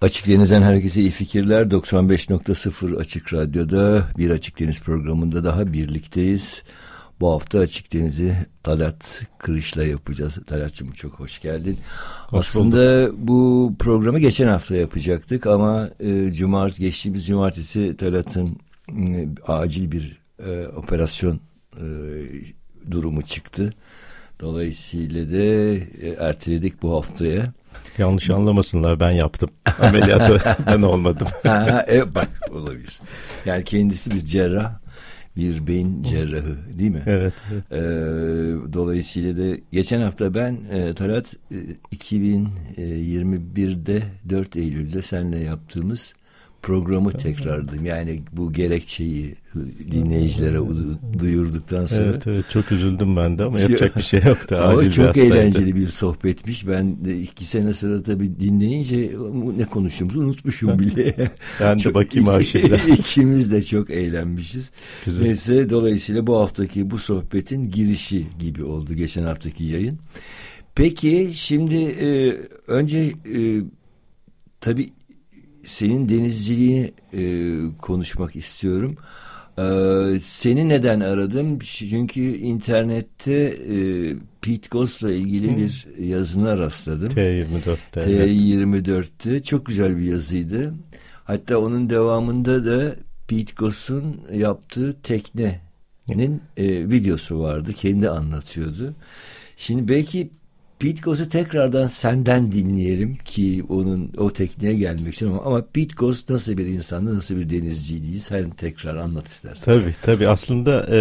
Açık Deniz'den herkese iyi fikirler. 95.0 Açık Radyo'da bir Açık Deniz programında daha birlikteyiz. Bu hafta Açık Deniz'i Talat Kırış'la yapacağız. Talat'cığım çok hoş geldin. Hoş Aslında bulduk. bu programı geçen hafta yapacaktık ama e, cumartesi geçtiğimiz cumartesi Talat'ın e, acil bir e, operasyon e, durumu çıktı. Dolayısıyla da e, erteledik bu haftaya. Yanlış anlamasınlar ben yaptım. Ameliyatı ben olmadım. ha, evet, bak olabilir. Yani kendisi bir cerrah bir beyin cerrahı değil mi? Evet. evet. Ee, dolayısıyla da geçen hafta ben e, Talat e, 2021'de 4 Eylül'de seninle yaptığımız programı tekrarladım. Yani bu gerekçeyi dinleyicilere duyurduktan sonra. Evet evet çok üzüldüm ben de ama yapacak bir şey yoktu. Acil çok bir eğlenceli bir sohbetmiş. Ben de iki sene sonra tabii dinleyince ne konuştuğumuzu unutmuşum bile. ben de bakayım arşivde. İkimiz de çok eğlenmişiz. Güzel. Neyse dolayısıyla bu haftaki bu sohbetin girişi gibi oldu geçen haftaki yayın. Peki şimdi e, önce e, tabii senin denizciliği e, konuşmak istiyorum. Ee, seni neden aradım? Çünkü internette e, Pete Gos'la ilgili hmm. bir yazına rastladım. T24'te. T24'te. Çok güzel bir yazıydı. Hatta onun devamında da Pete Gos'un yaptığı teknenin e, videosu vardı. Kendi anlatıyordu. Şimdi belki Pete tekrardan senden dinleyelim ki onun o tekniğe gelmek için ama, ama Pete nasıl bir insandı, nasıl bir denizciydi sen tekrar anlat istersen. Tabii tabii aslında e,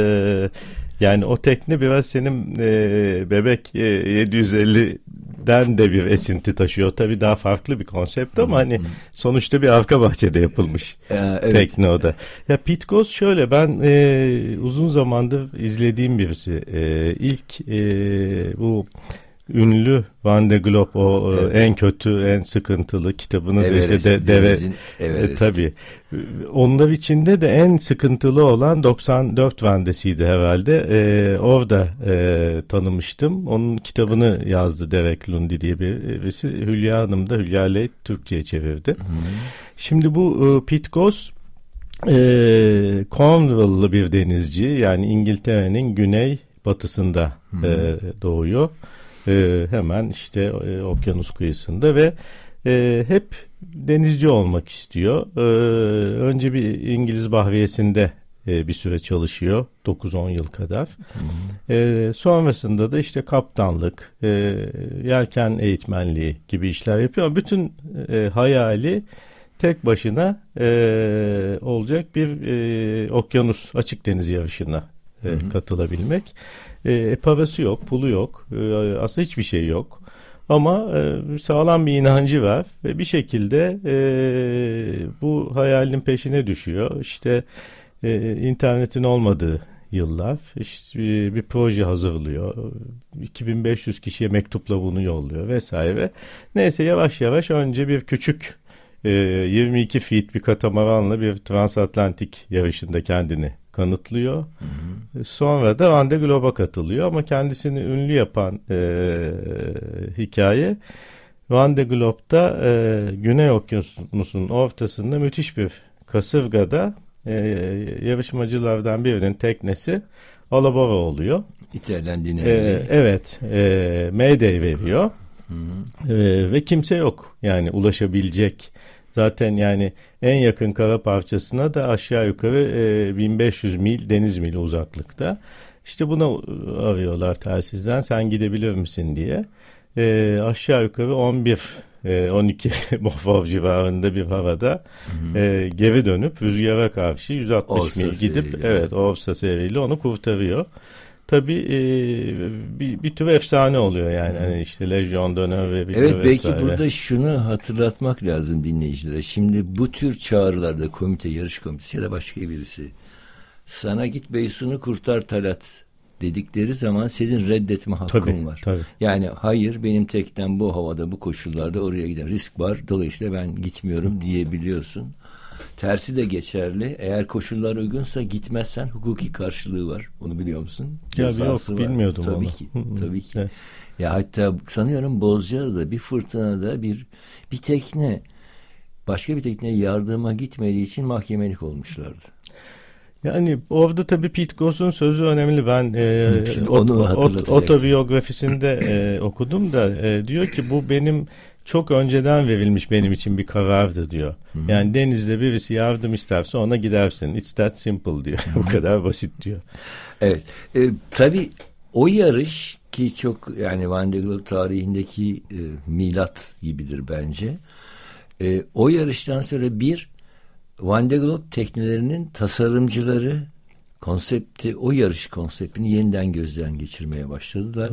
yani o tekne biraz senin e, bebek e, 750'den de bir esinti taşıyor. Tabii daha farklı bir konsept ama hani sonuçta bir arka bahçede yapılmış ee, evet. tekne o da. Ya Pete şöyle ben e, uzun zamandır izlediğim birisi. E, ilk e, bu ünlü Van de Globe o e, evet. en kötü en sıkıntılı kitabını Everest, da işte de, deve e, tabii. Onlar içinde de en sıkıntılı olan 94 Vendesiydi herhalde. E, orada e, tanımıştım. Onun kitabını yazdı Derek Lundi diye birisi. Hülya Hanım da Hülya Ley Türkçe'ye çevirdi. Hmm. şimdi bu e, Pete Goss e, Cornwall'lı bir denizci. Yani İngiltere'nin güney batısında hmm. e, doğuyor e, hemen işte e, okyanus kıyısında ve e, hep denizci olmak istiyor. E, önce bir İngiliz bahriyesinde e, bir süre çalışıyor. 9-10 yıl kadar. E, sonrasında da işte kaptanlık, e, yelken eğitmenliği gibi işler yapıyor. Bütün e, hayali tek başına e, olacak bir e, okyanus açık deniz yarışına e, katılabilmek. E, parası yok, pulu yok. E, aslında hiçbir şey yok. Ama e, sağlam bir inancı var ve bir şekilde e, bu hayalin peşine düşüyor. İşte e, internetin olmadığı yıllar işte bir, bir proje hazırlıyor. 2500 kişiye mektupla bunu yolluyor vesaire. Neyse yavaş yavaş önce bir küçük e, 22 feet bir katamaranla bir transatlantik yarışında kendini kanıtlıyor. Hı hı. Sonra da Van de Globe'a katılıyor ama kendisini ünlü yapan e, hikaye Van de Globe'da e, Güney Okyanusu'nun ortasında müthiş bir kasırgada e, yarışmacılardan birinin teknesi alabora oluyor. İtalyan E, evet. E, Mayday veriyor. Hı hı. E, ve kimse yok. Yani ulaşabilecek Zaten yani en yakın kara parçasına da aşağı yukarı e, 1500 mil deniz mili uzaklıkta. İşte buna arıyorlar telsizden sen gidebilir misin diye. E, aşağı yukarı 11 e, 12 Mofav civarında bir havada e, geri dönüp rüzgara karşı 160 Orsa mil gidip seriyle. evet Orsa seriyle onu kurtarıyor. Tabii e, bir, bir tür efsane oluyor yani. Hani işte Legion dönem ve bir Evet belki vesaire. burada şunu hatırlatmak lazım dinleyicilere. Şimdi bu tür çağrılarda komite, yarış komitesi ya da başka birisi sana git Beysun'u kurtar Talat dedikleri zaman senin reddetme hakkın Tabii, var. tabii. Yani hayır benim teknem bu havada bu koşullarda oraya giden risk var. Dolayısıyla ben gitmiyorum diyebiliyorsun. Tersi de geçerli. Eğer koşullar uygunsa gitmezsen hukuki karşılığı var. Onu biliyor musun? Ya yok, var. bilmiyordum Tabii onu. ki. Tabii ki. Evet. Ya hatta sanıyorum Bozcaada'da bir fırtınada bir bir tekne başka bir tekneye yardıma gitmediği için mahkemelik olmuşlardı. Yani orada tabii Pete Goss'un sözü önemli. Ben e, Şimdi onu ot- otobiyografisinde e, okudum da e, diyor ki bu benim çok önceden verilmiş benim için bir karardı diyor. Yani denizde birisi yardım isterse ona gidersin. It's that simple diyor. bu kadar basit diyor. Evet. E, tabii o yarış ki çok yani Van de Globe tarihindeki e, milat gibidir bence. E, o yarıştan sonra bir Van de Globe teknelerinin tasarımcıları konsepti, o yarış konseptini yeniden gözden geçirmeye başladılar.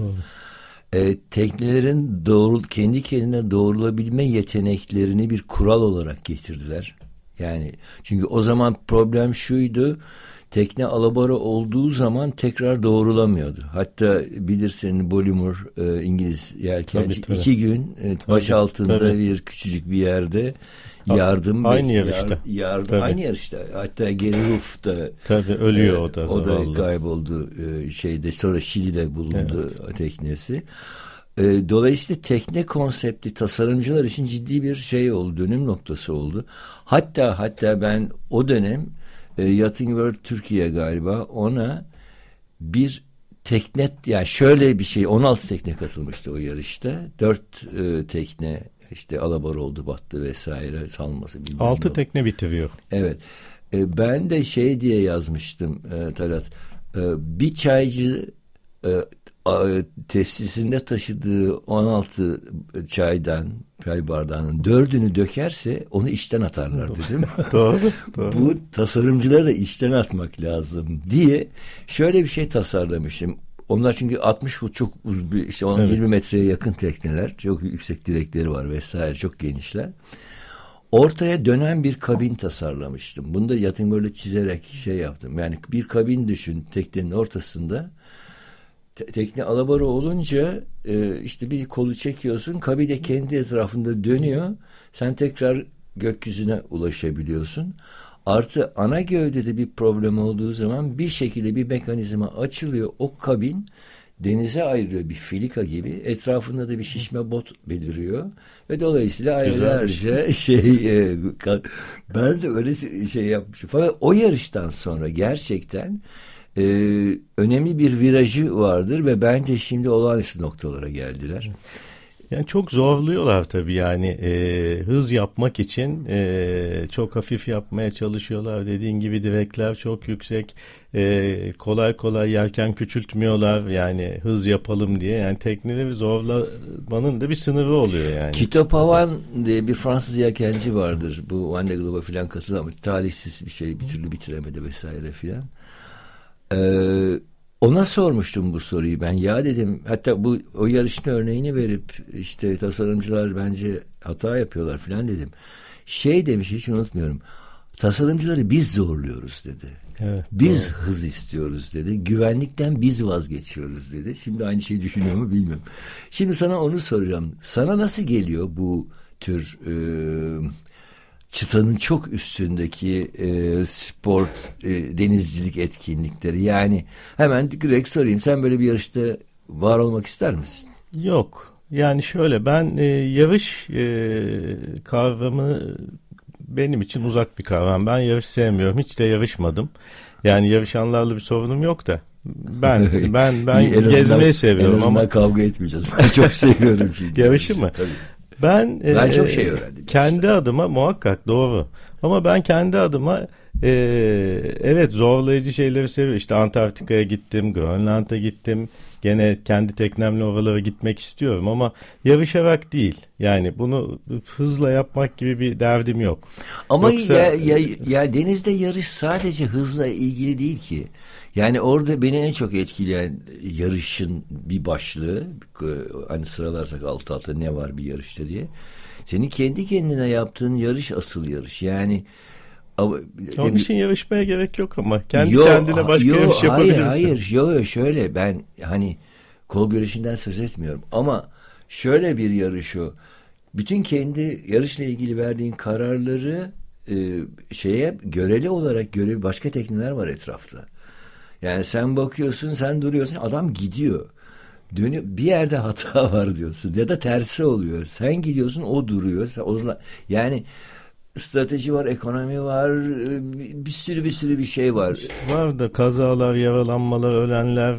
E, teknelerin doğru, kendi kendine doğrulabilme yeteneklerini bir kural olarak getirdiler. Yani çünkü o zaman problem şuydu. Tekne alabora olduğu zaman tekrar doğrulamıyordu. Hatta bilirsin Bollimur e, İngiliz yelkenci Tabii, tabii. iki gün e, baş Tabii, altında tabii. bir küçücük bir yerde yardım aynı bek- yarışta. yar- yardım Tabii. aynı yarışta. Hatta Gary Roof da Tabii ölüyor e, o da. o da zavallı. kayboldu e, şeyde sonra Şili'de bulundu teknesi. E, dolayısıyla tekne konsepti tasarımcılar için ciddi bir şey oldu, dönüm noktası oldu. Hatta hatta ben o dönem e, Yachting World Türkiye galiba ona bir tekne yani şöyle bir şey 16 tekne katılmıştı o yarışta. 4 e, tekne işte alabor oldu battı vesaire salması bilmem Altı ne. tekne bitiriyor. Evet. E, ben de şey diye yazmıştım e, Talat. E, bir çaycı e, tepsisinde taşıdığı 16 çaydan, çay bardağının dördünü dökerse onu işten atarlar dedim. doğru. doğru. Bu tasarımcıları da işten atmak lazım diye şöyle bir şey tasarlamışım. Onlar çünkü 60 fut çok uz- bir- işte 10 Evet. 20 metreye yakın tekneler. Çok yüksek direkleri var vesaire çok genişler. Ortaya dönen bir kabin tasarlamıştım. Bunu da yatın böyle çizerek şey yaptım. Yani bir kabin düşün teknenin ortasında. Te- tekne alabora olunca e, işte bir kolu çekiyorsun. Kabin de kendi etrafında dönüyor. Sen tekrar gökyüzüne ulaşabiliyorsun. Artı ana gövdede bir problem olduğu zaman bir şekilde bir mekanizma açılıyor. O kabin denize ayrılıyor bir filika gibi. Etrafında da bir şişme bot beliriyor. Ve dolayısıyla aylarca şey e, ben de öyle şey yapmışım. Fakat o yarıştan sonra gerçekten e, önemli bir virajı vardır ve bence şimdi olağanüstü noktalara geldiler. Yani çok zorluyorlar tabii yani e, hız yapmak için e, çok hafif yapmaya çalışıyorlar. Dediğin gibi direkler çok yüksek. E, kolay kolay yelken küçültmüyorlar yani hız yapalım diye. Yani tekneleri zorlamanın da bir sınırı oluyor yani. Kito Pavan diye bir Fransız yelkenci vardır. Bu Van de Globe'a falan katıldı ama talihsiz bir şey bir türlü bitiremedi vesaire filan. Ee, ona sormuştum bu soruyu ben. Ya dedim hatta bu o yarışın örneğini verip işte tasarımcılar bence hata yapıyorlar filan dedim. Şey demiş hiç unutmuyorum. Tasarımcıları biz zorluyoruz dedi. Evet, Biz hız istiyoruz dedi. Güvenlikten biz vazgeçiyoruz dedi. Şimdi aynı şeyi düşünüyor mu bilmiyorum. Şimdi sana onu soracağım. Sana nasıl geliyor bu tür e, çıtanın çok üstündeki e, sport, e, denizcilik etkinlikleri? Yani hemen direkt sorayım. Sen böyle bir yarışta var olmak ister misin? Yok. Yani şöyle ben e, yarış e, kavramı benim için uzak bir kavram. Ben yarış sevmiyorum. Hiç de yarışmadım. Yani yarışanlarla bir sorunum yok da. Ben ben ben en azından- gezmeyi seviyorum En azından ama kavga etmeyeceğiz. Ben çok seviyorum çünkü. Yarışı mı? Tabii. Ben Ben e, çok şey öğrendim Kendi işte. adıma muhakkak doğru. Ama ben kendi adıma e, evet zorlayıcı şeyleri seviyorum. İşte Antarktika'ya gittim, Grönland'a gittim. Gene kendi teknemle oralara gitmek istiyorum ama yarışarak değil. Yani bunu hızla yapmak gibi bir derdim yok. Ama Yoksa- ya, ya, ya denizde yarış sadece hızla ilgili değil ki. Yani orada beni en çok etkileyen yarışın bir başlığı hani sıralarsak alt alta ne var bir yarışta diye. Senin kendi kendine yaptığın yarış asıl yarış. Yani ama, Onun için yarışmaya gerek yok ama kendi yo, kendine başka yo, yarış yapabilirsin. Hayır hayır yo, şöyle ben hani kol güreşinden söz etmiyorum ama şöyle bir yarış o. Bütün kendi yarışla ilgili verdiğin kararları e, şeye göreli olarak göre başka tekneler var etrafta. Yani sen bakıyorsun, sen duruyorsun, adam gidiyor. Dönüyor, bir yerde hata var diyorsun ya da tersi oluyor. Sen gidiyorsun, o duruyor. Sen, o, yani strateji var, ekonomi var, bir sürü bir sürü bir şey var. İşte var da kazalar, yaralanmalar, ölenler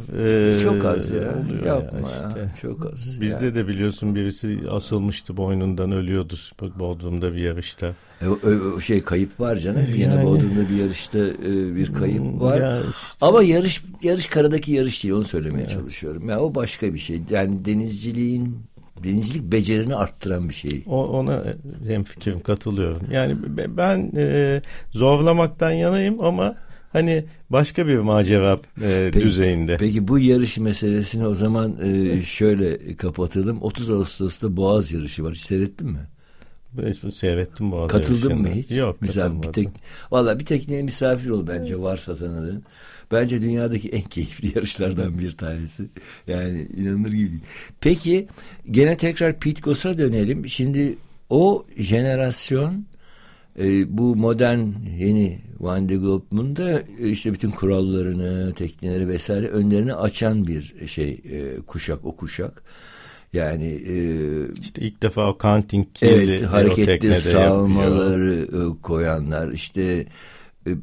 e, çok az ya. Oluyor Yapma ya, işte. ya. Çok az. Bizde yani. de biliyorsun birisi asılmıştı boynundan ölüyordu Bodrum'da bir yarışta. E, şey kayıp var canım. Yani, Yine Bodrum'da bir yarışta e, bir kayıp hmm, var. Ya işte. Ama yarış yarış karadaki yarış değil onu söylemeye evet. çalışıyorum. Ya o başka bir şey. Yani denizciliğin denizcilik becerini arttıran bir şey. O, ona hem fikrim katılıyorum. Yani ben e, zorlamaktan yanayım ama hani başka bir macera e, peki, düzeyinde. Peki bu yarış meselesini o zaman e, şöyle kapatalım. 30 Ağustos'ta Boğaz yarışı var. Hiç seyrettin mi? Seyrettim Boğaz Katıldın mı hiç? Yok Güzel bir tek. Valla bir tekneye misafir ol bence varsa tanıdığın. Bence dünyadaki en keyifli yarışlardan bir tanesi. Yani inanılır gibi değil. Peki gene tekrar Pete Goss'a dönelim. Şimdi o jenerasyon e, bu modern yeni Van de Globe'un da e, işte bütün kurallarını, teknileri vesaire önlerini açan bir şey e, kuşak o kuşak. Yani e, işte ilk defa o counting evet, hareketli salmaları yapıyor. koyanlar işte e,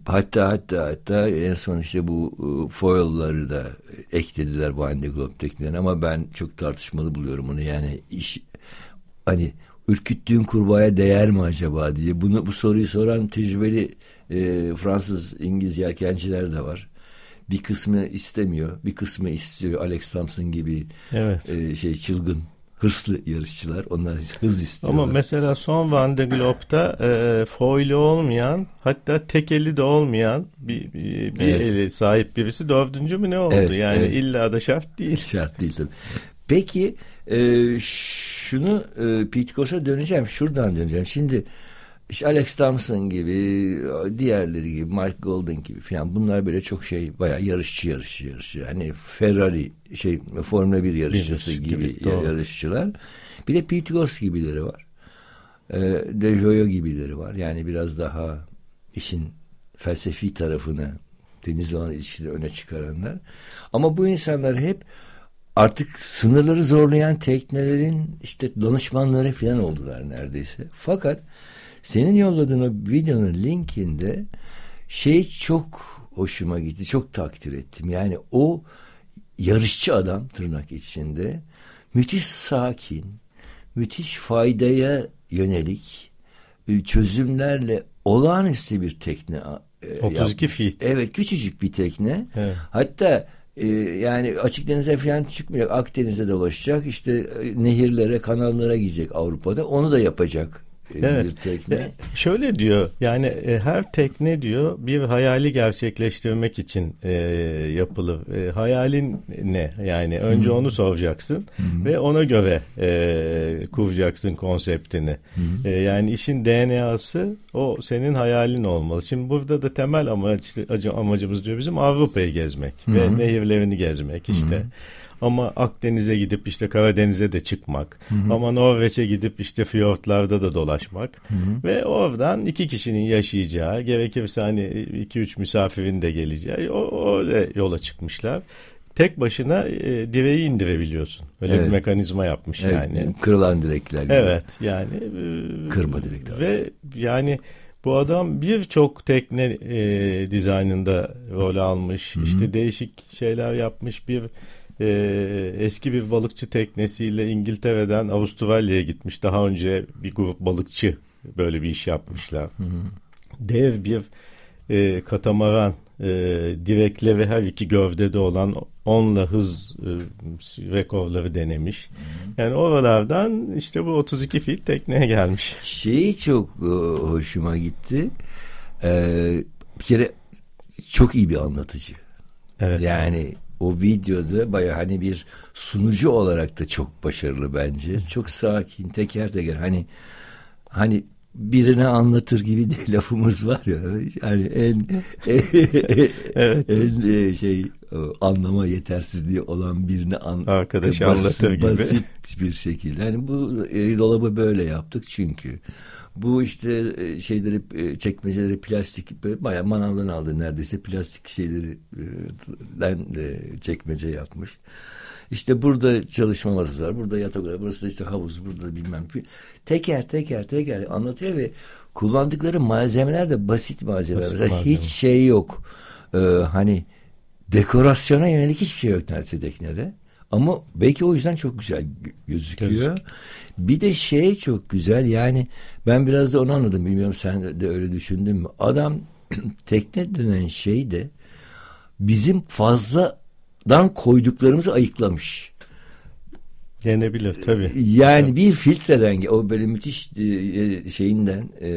hatta hatta hatta en son işte bu e, foil'ları da eklediler Van de Globe tekniğine ama ben çok tartışmalı buluyorum onu yani iş hani ürküttüğün kurbağaya değer mi acaba diye bunu bu soruyu soran tecrübeli e, Fransız İngiliz yelkenciler de var. Bir kısmı istemiyor, bir kısmı istiyor. Alex Thompson gibi evet. e, şey çılgın hırslı yarışçılar. Onlar hız istiyorlar. Ama mesela son Van de Globe'da e, foili olmayan hatta tek eli de olmayan bir, bir, bir evet. eli sahip birisi dördüncü mü ne oldu? Evet, yani evet. illa da şart değil. Şart değil tabii. Peki e, şunu e, Pete döneceğim. Şuradan döneceğim. Şimdi işte Alex Thompson gibi, diğerleri gibi, Mike Golden gibi falan bunlar böyle çok şey bayağı yarışçı yarışçı yarışçı. Hani Ferrari şey Formula 1 yarışçısı Bilmiş, gibi, gibi yarışçılar. Bir de Pete Goss gibileri var. E, De Joyo gibileri var. Yani biraz daha işin felsefi tarafını deniz olan ilişkide öne çıkaranlar. Ama bu insanlar hep artık sınırları zorlayan teknelerin işte danışmanları falan oldular neredeyse. Fakat senin yolladığın o videonun linkinde şey çok hoşuma gitti. Çok takdir ettim. Yani o yarışçı adam tırnak içinde müthiş sakin, müthiş faydaya yönelik e, çözümlerle olağanüstü bir tekne 32 e, feet. Evet küçücük bir tekne. Evet. Hatta e, yani açık denize falan çıkmayacak. Akdeniz'de dolaşacak. İşte nehirlere, kanallara gidecek Avrupa'da. Onu da yapacak evet. bir tekne. E, şöyle diyor yani e, her tekne diyor bir hayali gerçekleştirmek için e, yapılır. E, hayalin ne? Yani önce hmm. onu soracaksın hmm. ve ona göre e, kuracaksın konseptini. Hmm. E, yani işin DNA'sı o senin hayalin olmalı. Şimdi burada da temel amaç, amacımız diyor bizim Avrupa'yı gezmek hmm. ve nehirlerini gezmek işte. Hmm. Ama Akdeniz'e gidip işte Karadeniz'e de çıkmak. Hı hı. Ama Norveç'e gidip işte fiyortlarda da dolaşmak. Hı hı. Ve oradan iki kişinin yaşayacağı, gerekirse hani iki üç misafirin de geleceği o, öyle yola çıkmışlar tek başına e, direği indirebiliyorsun. Öyle evet. bir mekanizma yapmış evet, yani. Kırılan direkler gibi. Evet yani. E, Kırma direkler. Ve yani bu adam birçok tekne e, dizaynında rol almış. Hı-hı. İşte değişik şeyler yapmış. Bir e, eski bir balıkçı teknesiyle İngiltere'den Avustralya'ya gitmiş. Daha önce bir grup balıkçı böyle bir iş yapmışlar. Hı hı. Dev bir e, katamaran e, direkleri her iki gövdede olan onla hız e, rekorları denemiş. Yani oralardan işte bu 32 fit tekneye gelmiş. Şey çok e, hoşuma gitti. Ee, bir kere çok iyi bir anlatıcı. Evet. Yani o videoda baya hani bir sunucu olarak da çok başarılı bence. Çok sakin, teker teker hani hani birine anlatır gibi de lafımız var ya yani en evet. en e, şey anlama yetersizliği olan birini an, arkadaş basit, anlatır gibi basit bir şekilde. Yani bu e, dolabı böyle yaptık çünkü bu işte e, şeyleri e, çekmeceleri plastik bayağı manavdan aldı neredeyse plastik şeyleri e, çekmece yapmış. İşte burada çalışma masası var, burada yatak var, burası işte havuz, burada bilmem. Teker teker teker anlatıyor ve kullandıkları malzemeler de basit malzemeler. Basit Mesela malzeme. hiç şey yok. Ee, hani dekorasyona yönelik hiçbir şey yok neredeyse teknede. Ama belki o yüzden çok güzel gözüküyor. Gözük. Bir de şey çok güzel yani ben biraz da onu anladım. Bilmiyorum sen de öyle düşündün mü? Adam tekne denen şey de bizim fazladan koyduklarımızı ayıklamış. Yenebilir tabii. Yani tabii. bir filtreden o böyle müthiş e, şeyinden e,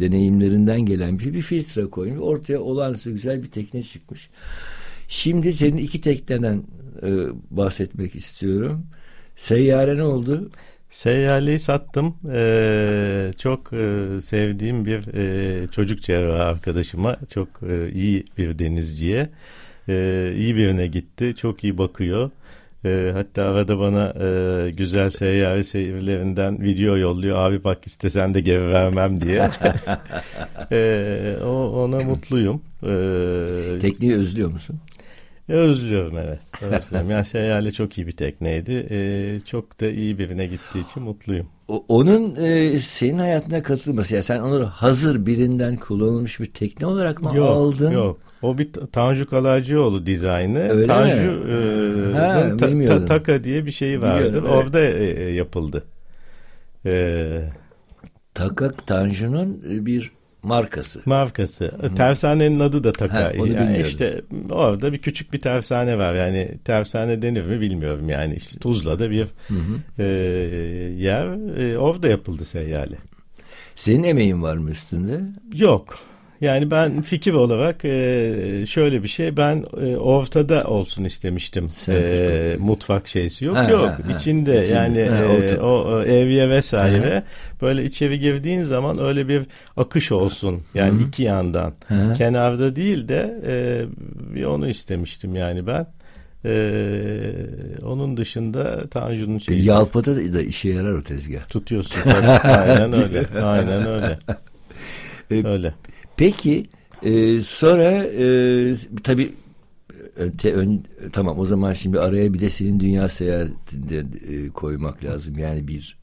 deneyimlerinden gelen bir şey bir filtre koymuş. Ortaya olağanüstü güzel bir tekne çıkmış. Şimdi senin iki tekneden bahsetmek istiyorum. Seyyare ne oldu? Seyyaleyi sattım. Ee, çok e, sevdiğim bir e, çocuk cerrahı arkadaşıma, çok e, iyi bir denizciye, e, iyi birine gitti. Çok iyi bakıyor. E, hatta arada bana e, güzel seyyare seyirlerinden video yolluyor. Abi bak istesen de geri vermem diye. e, o, ona mutluyum. E, Tekniği özlüyor musun? Özlüyorum evet. Özlüyorum. yani Seyyale çok iyi bir tekneydi. Ee, çok da iyi birine gittiği için mutluyum. O, onun e, senin hayatına katılması. Yani sen onu hazır birinden kullanılmış bir tekne olarak mı yok, aldın? Yok. O bir Tanju Kalaycıoğlu dizaynı. Öyle Tanju mi? E, ha, ta, ta, Taka diye bir şey vardı. Biliyorum, Orada e, e, yapıldı. Ee, Taka Tanju'nun bir markası. Markası. Hı. Tersanenin adı da Taka. Ha, yani bilmiyorum. işte orada bir küçük bir tersane var. Yani tersane denir mi bilmiyorum yani. İşte Tuzla'da bir hı hı. E, yer. E, orada yapıldı seyyale. Senin emeğin var mı üstünde? Yok. Yani ben fikir olarak e, şöyle bir şey ben e, ortada olsun istemiştim. E, mutfak şeysi yok ha, yok ha, içinde ha. yani ha, e, o evye vesaire ha. böyle içeri girdiğin zaman öyle bir akış olsun yani Hı. iki yandan ha. kenarda değil de e, bir onu istemiştim yani ben. Ee, onun dışında Tanju'nun şeyi. Yalpa'da da işe yarar o tezgah. Tutuyorsun. Aynen öyle. Aynen öyle. Öyle. Peki e, sonra e, tabii te, ön, tamam o zaman şimdi araya bir de senin dünya seyahatinde e, koymak lazım. Yani bir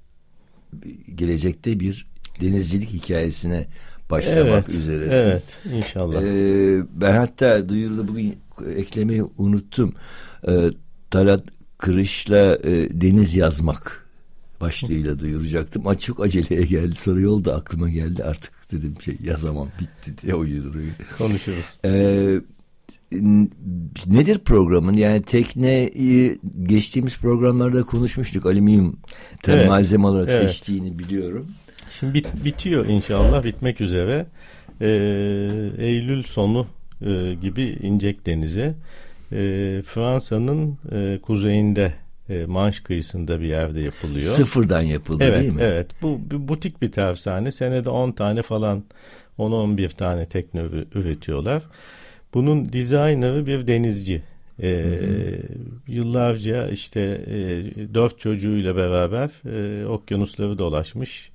gelecekte bir denizcilik hikayesine başlamak evet, üzeresin. Evet inşallah. Ee, ben hatta duyurulu bugün eklemeyi unuttum. Ee, Talat Kırış'la e, deniz yazmak başlığıyla duyuracaktım. Ama çok aceleye geldi. Sonra yolda aklıma geldi. Artık dedim şey yazamam bitti diye o duyuruyu. Konuşuruz. Ee, nedir programın? Yani tekneyi geçtiğimiz programlarda konuşmuştuk. Alüminyum evet. malzeme olarak evet. seçtiğini biliyorum. Şimdi bit, bitiyor inşallah. Bitmek üzere. Ee, Eylül sonu e, gibi inecek denize. E, Fransa'nın e, kuzeyinde e, Manş kıyısında bir yerde yapılıyor. Sıfırdan yapıldı evet, değil mi? Evet. Bu bir butik bir tersane. Senede 10 tane falan 10-11 tane tekne üretiyorlar. Bunun dizaynerı bir denizci. Ee, yıllarca işte e, dört çocuğuyla beraber e, okyanusları dolaşmış.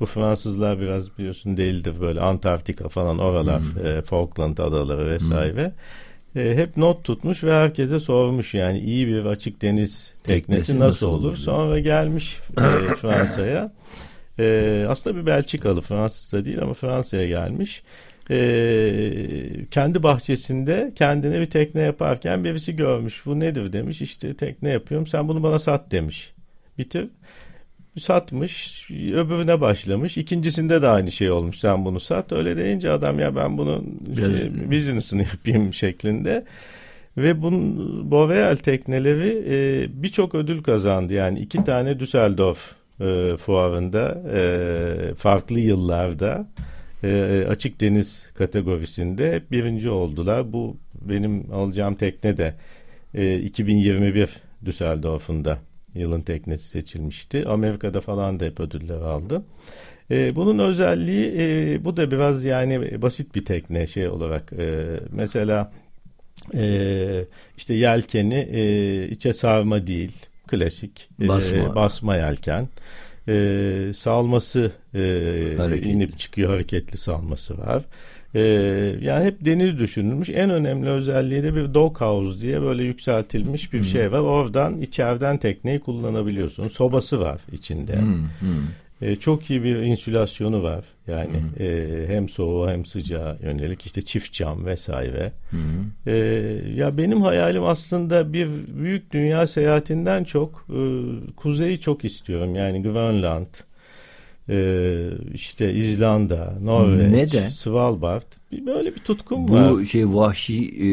Bu Fransızlar biraz biliyorsun değildir böyle Antarktika falan oralar, e, Falkland adaları vesaire. Hı e, hep not tutmuş ve herkese sormuş yani iyi bir açık deniz teknesi, teknesi nasıl, nasıl olur? olur? Sonra gelmiş e, Fransa'ya. E, aslında bir Belçikalı Fransız da değil ama Fransa'ya gelmiş. E, kendi bahçesinde kendine bir tekne yaparken birisi görmüş. Bu nedir demiş. İşte tekne yapıyorum sen bunu bana sat demiş. Bitir satmış öbürüne başlamış. İkincisinde de aynı şey olmuş sen bunu sat. Öyle deyince adam ya ben bunun şey, business'ını yapayım şeklinde. Ve bunun Boreal tekneleri e, birçok ödül kazandı. Yani iki tane Düsseldorf e, fuarında e, farklı yıllarda e, açık deniz kategorisinde hep birinci oldular. Bu benim alacağım tekne de e, 2021 Düsseldorf'un da yılın teknesi seçilmişti. Amerika'da falan da hep ödüller aldı. E, bunun özelliği e, bu da biraz yani basit bir tekne şey olarak. E, mesela e, işte yelkeni e, içe sarma değil. Klasik e, basma, basma yelken. E, salması e, inip çıkıyor hareketli salması var. Ee, yani hep deniz düşünülmüş. En önemli özelliği de bir doghouse diye böyle yükseltilmiş bir hmm. şey var. Oradan içeriden tekneyi kullanabiliyorsun. Sobası var içinde. Hmm. Hmm. E, çok iyi bir insülasyonu var. Yani e, hem soğuğa hem sıcağa yönelik işte çift cam vesaire. E, ya benim hayalim aslında bir büyük dünya seyahatinden çok e, kuzeyi çok istiyorum. Yani Grönland, e, işte İzlanda, Norveç, Neden? Svalbard. Böyle bir tutkum Bu var. Bu şey vahşi e,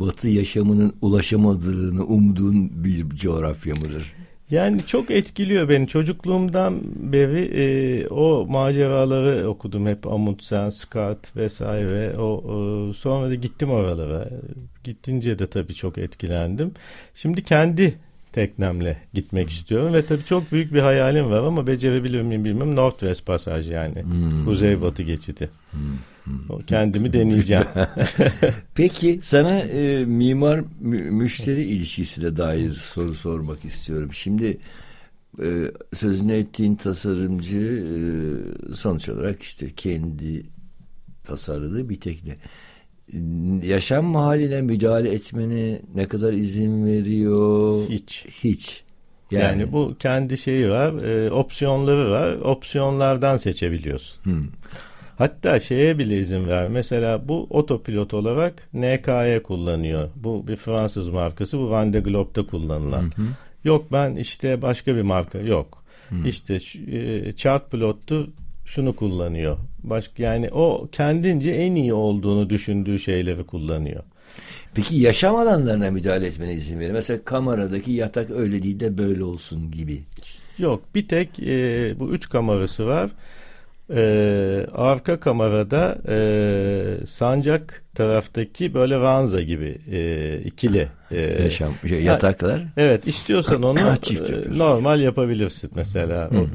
batı yaşamının ulaşamadığını umduğun bir coğrafya mıdır? Yani çok etkiliyor beni. Çocukluğumdan beri e, o maceraları okudum hep Amundsen, Scott vesaire. O e, sonra da gittim oralara. Gittince de tabii çok etkilendim. Şimdi kendi teknemle gitmek hmm. istiyorum ve tabii çok büyük bir hayalim var ama becerebilir miyim bilmem. Northwest pasaj yani. Hmm. Kuzey batı geçidi. Hmm. Hmm. Kendimi deneyeceğim. Peki sana e, mimar müşteri ilişkisine dair soru sormak istiyorum. Şimdi e, sözünü ettiğin tasarımcı e, sonuç olarak işte kendi tasarladığı bir tekne. Yaşam mahaline müdahale etmeni ne kadar izin veriyor? Hiç. Hiç. Yani, yani bu kendi şeyi var, e, opsiyonları var. Opsiyonlardan seçebiliyorsun. Hmm. Hatta şeye bile izin ver. Mesela bu otopilot olarak NK'ye kullanıyor. Bu bir Fransız markası. Bu Van de Globe'da kullanılan. Hı hı. Yok ben işte başka bir marka yok. Hı. İşte e, chart pilottu şunu kullanıyor. Başka yani o kendince en iyi olduğunu düşündüğü şeyleri kullanıyor. Peki yaşam alanlarına müdahale etmene izin verir. Mesela kameradaki yatak öyle değil de böyle olsun gibi. Yok bir tek e, bu üç kamerası var e, arka kamerada e, sancak taraftaki böyle ranza gibi e, ikili e, yaşam şey, yataklar. Ha, evet istiyorsan onu e, normal yapabilirsin mesela. O,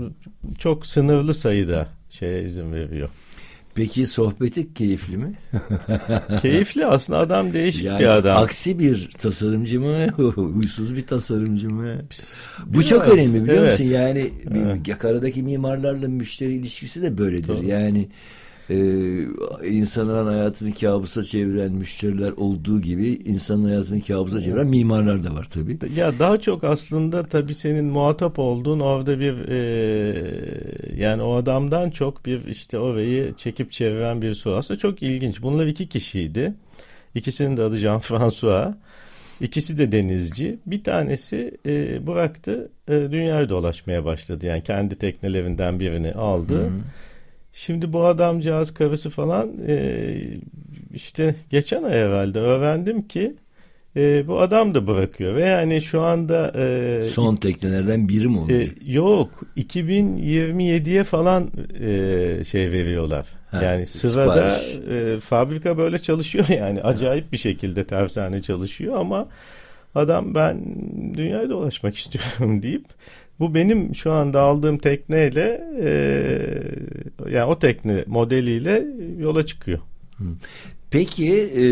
çok sınırlı sayıda şeye izin veriyor. Peki sohbeti keyifli mi? keyifli aslında adam değişik yani, bir adam. Aksi bir tasarımcı mı? Huysuz bir tasarımcı mı? Bu çok önemli biliyor evet. musun? Yani evet. karadaki mimarlarla müşteri ilişkisi de böyledir. Doğru. Yani e, insanın hayatını kabusa çeviren müşteriler olduğu gibi insanın hayatını kabusa çeviren mimarlar da var tabii. Ya daha çok aslında tabii senin muhatap olduğun orada bir e, yani o adamdan çok bir işte orayı çekip çeviren bir su. Aslında çok ilginç. Bunlar iki kişiydi. İkisinin de adı Jean-François. İkisi de denizci. Bir tanesi e, bıraktı e, dünyayı dolaşmaya başladı. Yani kendi teknelerinden birini aldı. Hı-hı Şimdi bu adamcağız karısı falan e, işte geçen ay evvelde öğrendim ki e, bu adam da bırakıyor ve yani şu anda e, son teknelerden biri mi oluyor? E, yok 2027'ye falan e, şey veriyorlar. Ha, yani sırada e, fabrika böyle çalışıyor yani acayip bir şekilde tersane çalışıyor ama adam ben dünyayı dolaşmak istiyorum deyip bu benim şu anda aldığım tekneyle e, yani o tekne modeliyle yola çıkıyor. Peki e,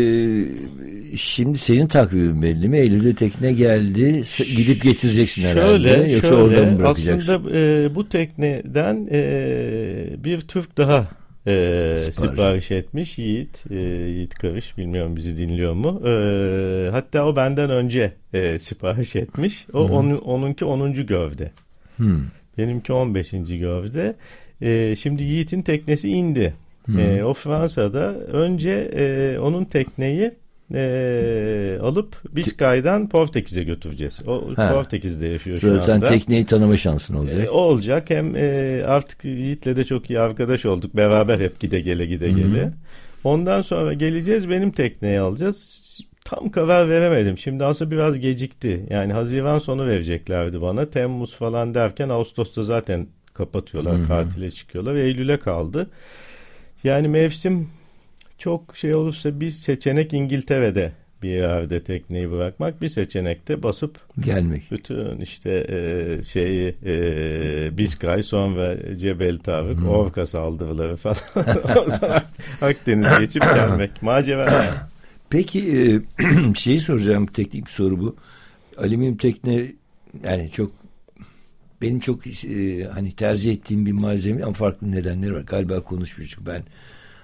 şimdi senin takvimin belli mi? Eylül'de tekne geldi. Gidip getireceksin herhalde. Şöyle, Yoksa şöyle, orada mı bırakacaksın? Aslında e, bu tekneden e, bir Türk daha e, sipariş. sipariş etmiş Yiğit e, Yiğit Karış bilmiyorum bizi dinliyor mu e, hatta o benden önce e, sipariş etmiş o onun, onunki 10. gövde hmm. benimki 15. gövde e, şimdi Yiğit'in teknesi indi hmm. e, o Fransa'da önce e, onun tekneyi e, alıp Biskay'dan Portekiz'e götüreceğiz. O ha. Portekiz'de yaşıyor şu anda. Sen tekneyi tanıma şansın olacak. E, o olacak. Hem e, artık Yiğit'le de çok iyi arkadaş olduk. Beraber hep gide gele gide Hı-hı. gele. Ondan sonra geleceğiz benim tekneyi alacağız. Tam karar veremedim. Şimdi aslında biraz gecikti. Yani Haziran sonu vereceklerdi bana. Temmuz falan derken Ağustos'ta zaten kapatıyorlar, Hı-hı. tatile çıkıyorlar ve Eylül'e kaldı. Yani mevsim çok şey olursa bir seçenek İngiltere'de bir yerde tekneyi bırakmak bir seçenekte basıp gelmek. Bütün işte e, şeyi e, Biskay sonra Cebel Tarık, hmm. Orka saldırıları falan oradan Akdeniz'e geçip gelmek. Macera. Peki e, şeyi soracağım teknik bir soru bu. Alüminyum tekne yani çok benim çok e, hani tercih ettiğim bir malzeme ama farklı nedenleri var. Galiba konuşmuştuk ben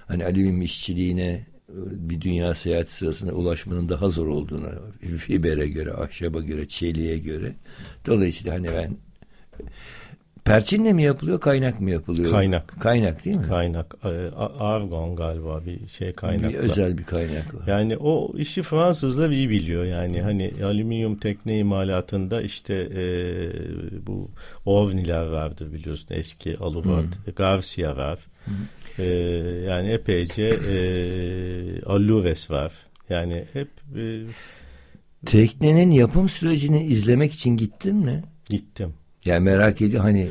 hani alüminyum işçiliğine e, bir dünya seyahati sırasında ulaşmanın daha zor olduğunu fibere göre, ahşaba göre, çeliğe göre. Dolayısıyla hani ben Perçinle mi yapılıyor, kaynak mı yapılıyor? Kaynak. Kaynak değil mi? Kaynak. Argon galiba bir şey kaynak. Bir özel bir kaynak var. Yani o işi Fransızlar iyi biliyor. Yani hani alüminyum tekne imalatında işte e, bu Ovniler vardı biliyorsun eski Alubat. Garcia var. E, yani epeyce e, Alluves var. Yani hep e, Teknenin yapım sürecini izlemek için gittin mi? Gittim. Yani merak ediyor hani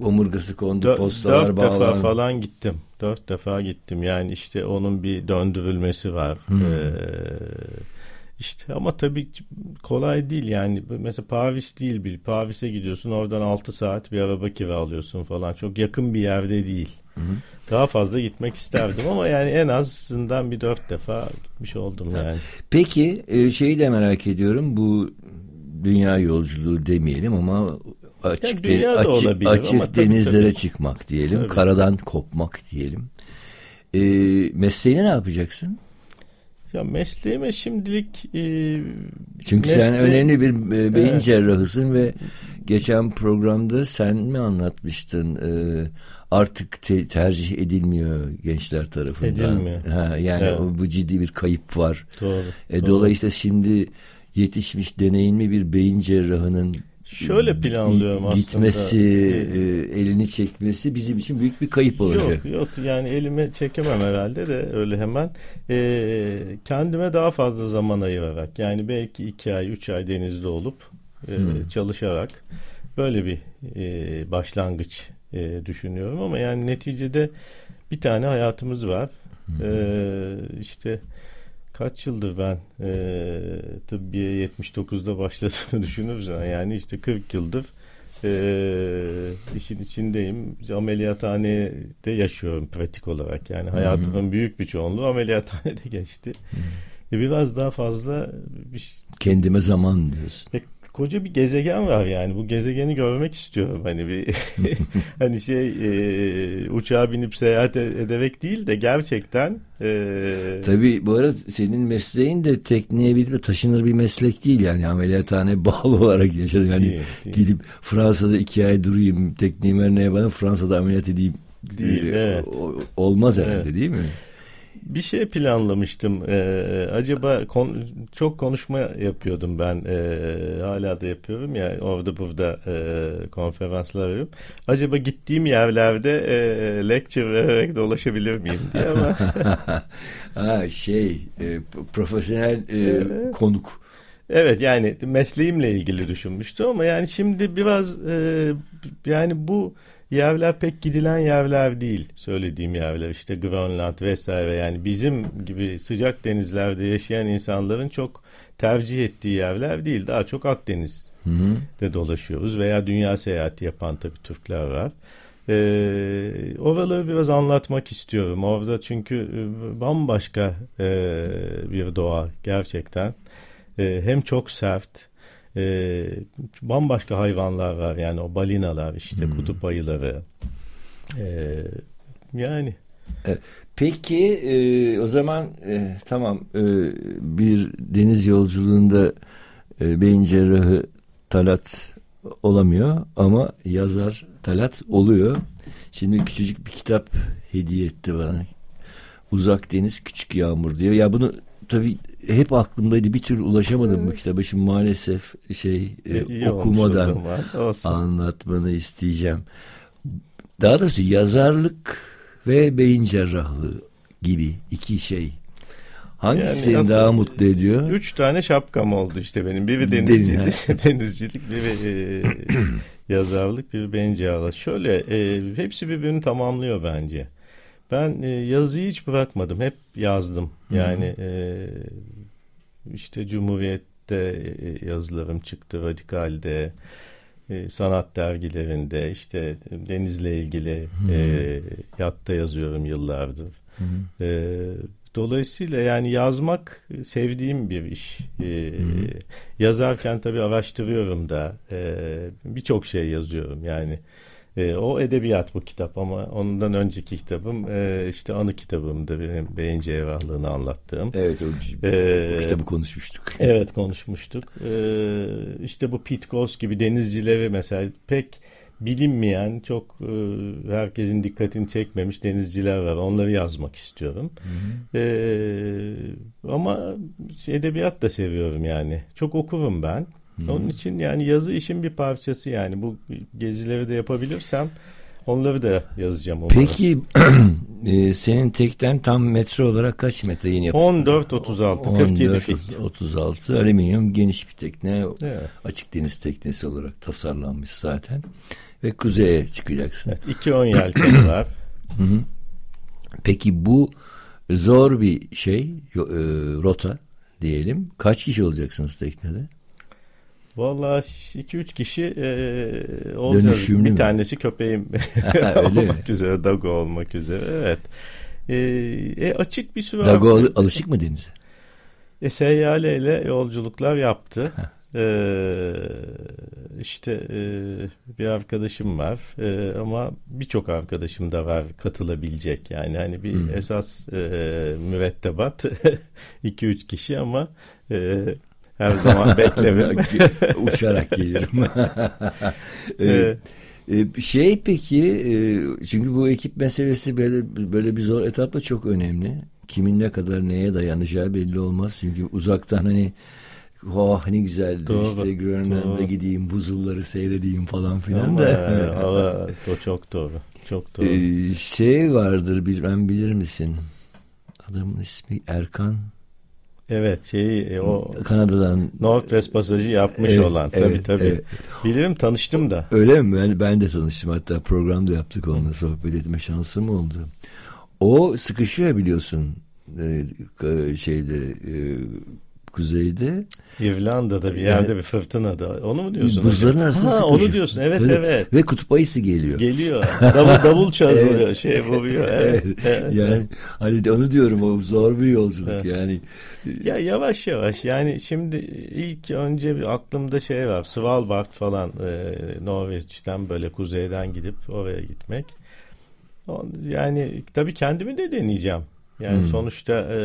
omurgası kondu, Dö- postalar bağlandı. Dört defa falan gittim. Dört defa gittim. Yani işte onun bir döndürülmesi var. Hmm. Ee, işte ama tabii kolay değil yani. Mesela Paris değil bir. Paris'e gidiyorsun oradan 6 saat bir araba kiralıyorsun falan. Çok yakın bir yerde değil. Hı Daha fazla gitmek isterdim ama yani en azından bir dört defa gitmiş oldum yani. Peki e, şeyi de merak ediyorum. Bu dünya yolculuğu demeyelim ama açık yani de, açık, açık denizlere tabii, tabii. çıkmak diyelim, tabii. karadan kopmak diyelim. E, mesleğini ne yapacaksın? Ya mesleğime şimdilik e, Çünkü mesleğim, sen önemli bir e, beyin evet. cerrahısın ve geçen programda sen mi anlatmıştın e, artık te, tercih edilmiyor gençler tarafından. Edilmiyor. Ha, yani evet. o, bu ciddi bir kayıp var. Doğru, e, doğru. Dolayısıyla şimdi yetişmiş deneyimli bir beyin cerrahının Şöyle planlıyorum aslında. Gitmesi, e, elini çekmesi bizim için büyük bir kayıp olacak. Yok yok yani elime çekemem herhalde de öyle hemen. E, kendime daha fazla zaman ayırarak yani belki iki ay, üç ay denizde olup e, hmm. çalışarak böyle bir e, başlangıç e, düşünüyorum ama yani neticede bir tane hayatımız var. Hmm. E, işte kaç yıldır ben e, tıbbiye 79'da başladığımı düşünürsen yani işte 40 yıldır e, işin içindeyim. Ameliyathanede yaşıyorum pratik olarak. Yani hayatımın büyük bir çoğunluğu ameliyathanede geçti. E, biraz daha fazla bir... kendime zaman diyorsun. E, koca bir gezegen var yani bu gezegeni görmek istiyorum hani bir hani şey e, uçağa binip seyahat e, ederek değil de gerçekten e... tabii bu arada senin mesleğin de tekneye bir taşınır bir meslek değil yani ameliyathane bağlı olarak yaşadın yani değil, değil. gidip Fransa'da iki ay durayım tekneyi merneye bana Fransa'da ameliyat edeyim değil, e, evet. olmaz herhalde evet. değil mi? Bir şey planlamıştım. Ee, acaba kon, çok konuşma yapıyordum ben. Ee, hala da yapıyorum ya orada burada e, konferanslar veriyorum. Acaba gittiğim yerlerde e, lecture vererek dolaşabilir miyim diye ama. ha, şey e, profesyonel e, evet. konuk. Evet yani mesleğimle ilgili düşünmüştüm ama yani şimdi biraz e, yani bu yerler pek gidilen yerler değil söylediğim yerler işte Grönland vesaire yani bizim gibi sıcak denizlerde yaşayan insanların çok tercih ettiği yerler değil daha çok Akdeniz de dolaşıyoruz veya dünya seyahati yapan tabii Türkler var. Ee, oraları biraz anlatmak istiyorum. Orada çünkü e, bambaşka e, bir doğa gerçekten. E, hem çok sert e, bambaşka hayvanlar var yani o balinalar işte hmm. kutup ayıları e, yani Peki e, o zaman e, tamam e, bir deniz yolculuğunda e, beyin cerrahı Talat olamıyor ama yazar Talat oluyor. Şimdi küçücük bir kitap hediye etti bana. Uzak Deniz Küçük Yağmur diyor. Ya bunu tabii hep aklımdaydı bir türlü ulaşamadım bu kitaba şimdi maalesef şey e, e okumadan anlatmanı isteyeceğim. Daha doğrusu yazarlık ve beyin cerrahlığı gibi iki şey. Hangisi yani seni daha mutlu ediyor? Üç tane şapkam oldu işte benim. Biri denizcilik, denizcilik, biri e, yazarlık, biri beyin cerrahlığı. Şöyle e, hepsi birbirini tamamlıyor bence. Ben e, yazıyı hiç bırakmadım. Hep yazdım. Yani e, işte Cumhuriyet'te e, yazılarım çıktı. Radikal'de, e, sanat dergilerinde, işte denizle ilgili e, yatta yazıyorum yıllardır. E, dolayısıyla yani yazmak sevdiğim bir iş. E, yazarken tabii araştırıyorum da e, birçok şey yazıyorum yani. E, o edebiyat bu kitap ama ondan önceki kitabım e, işte anı kitabımdı benim beyin cerrahlığını anlattığım. Evet o, Ee, o kitabı konuşmuştuk. Evet konuşmuştuk. Ee, işte bu Pete Goss gibi denizcileri mesela pek bilinmeyen çok e, herkesin dikkatini çekmemiş denizciler var. Onları yazmak istiyorum. Ee, ama edebiyat da seviyorum yani. Çok okurum ben. Onun için yani yazı işin bir parçası yani. Bu gezileri de yapabilirsem onları da yazacağım. umarım. Peki e, senin tekten tam metre olarak kaç metre yeni yapıyorsun? 14-36, 47 fit. 36 alüminyum geniş bir tekne. Evet. Açık deniz teknesi olarak tasarlanmış zaten. Ve kuzeye çıkacaksın. Evet, iki ön yelkeni var. Peki bu zor bir şey, e, rota diyelim. Kaç kişi olacaksınız teknede? Vallahi 2-3 kişi e, olacağız. Dönüşümlü bir mü? tanesi köpeğim mi? olmak üzere, Dago olmak üzere. Evet. E, e, açık bir süre. Dago al- alışık mı denize? E, Seyyale ile yolculuklar yaptı. Ee, işte e, bir arkadaşım var E, ama birçok arkadaşım da var katılabilecek yani hani bir Hmm. esas e, mürettebat 2-3 kişi ama e, her zaman beklemem. Uçarak gelirim. Ee, E, şey peki e, çünkü bu ekip meselesi böyle böyle bir zor etapla çok önemli. Kimin ne kadar neye dayanacağı belli olmaz. Çünkü uzaktan hani oh ne güzel Doğru, işte Grönland'a gideyim buzulları seyredeyim falan filan Ama da. yani, ama o çok doğru. Çok doğru. Ee, şey vardır bilmem bilir misin? Adamın ismi Erkan. Evet şeyi e, o Kanada'dan. Northwest pasajı yapmış Evet, olan tabii evet, tabii. evet. Bilirim tanıştım da. Öyle mi? Ben, ben de tanıştım. Hatta programda yaptık onunla sohbet etme şansım oldu. O sıkışıyor biliyorsun. Ee, şeyde e, kuzeyde. İrlanda'da bir yerde bir fırtınada. Onu mu diyorsun? Buzların arasında Ha, sıkışıyor. onu diyorsun. Evet Tabii. evet. Ve kutup ayısı geliyor. Geliyor. Davul, davul çalıyor. Evet. Şey vuruyor. Evet. evet. yani hani onu diyorum o zor bir yolculuk yani. Ya yavaş yavaş yani şimdi ilk önce bir aklımda şey var Svalbard falan e, Norveç'ten böyle kuzeyden gidip oraya gitmek. Yani tabii kendimi de deneyeceğim. Yani Hmm. sonuçta e,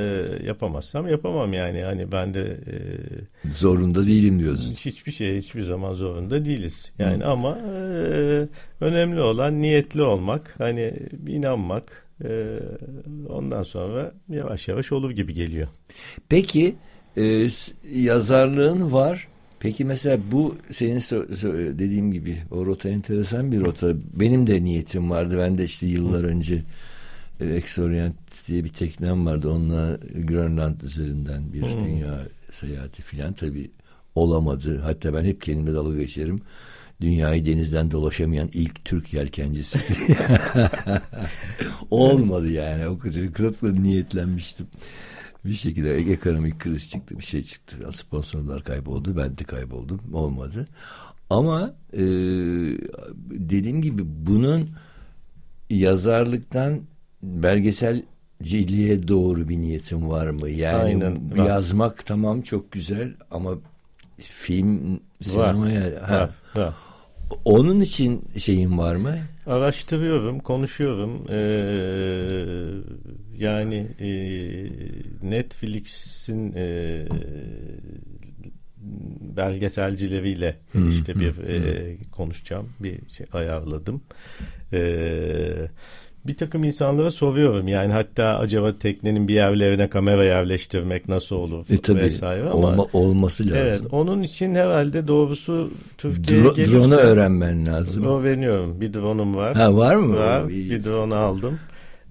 yapamazsam yapamam yani. Hani ben de e, Zorunda değilim diyorsun. hiçbir şey hiçbir zaman zorunda değiliz. Yani ama e, önemli olan niyetli olmak, hani inanmak. E, ondan sonra yavaş yavaş olur gibi geliyor. Peki e, yazarlığın var. Peki mesela bu senin dediğim gibi o rota enteresan bir rota. Benim de niyetim vardı. Ben de işte yıllar önce e, Exorient diye bir teknem vardı. Onunla Grönland üzerinden bir Hmm. dünya seyahati filan tabii olamadı. Hatta ben hep kendimle dalga geçerim. Dünyayı denizden dolaşamayan ilk Türk yelkencisi. Olmadı yani. O kadar kırıkla niyetlenmiştim. Bir şekilde ekonomik kriz çıktı, bir şey çıktı. Sponsorlar kayboldu, ben de kayboldum. Olmadı. Ama e, dediğim gibi bunun yazarlıktan belgeselciliğe doğru bir niyetim var mı? Yani Aynen, var. yazmak tamam çok güzel ama film sinemaya ha, Ha, ha. onun için şeyin var mı? Araştırıyorum, konuşuyorum. Ee, yani e, Netflix'in e, belgeselcileriyle Hı, işte bir hı. e, konuşacağım, bir şey ayarladım. Ee, bir takım insanlara soruyorum yani hatta acaba teknenin bir yerlerine kamera yerleştirmek nasıl olur E tabii vesaire ama olma, olması lazım. evet onun için herhalde doğrusu Türkiye'ye Dro- gelirse drone'u öğrenmen lazım. öğreniyorum. Bir drone'um var. Ha var mı? Var. Oo, iyi. Bir drone aldım.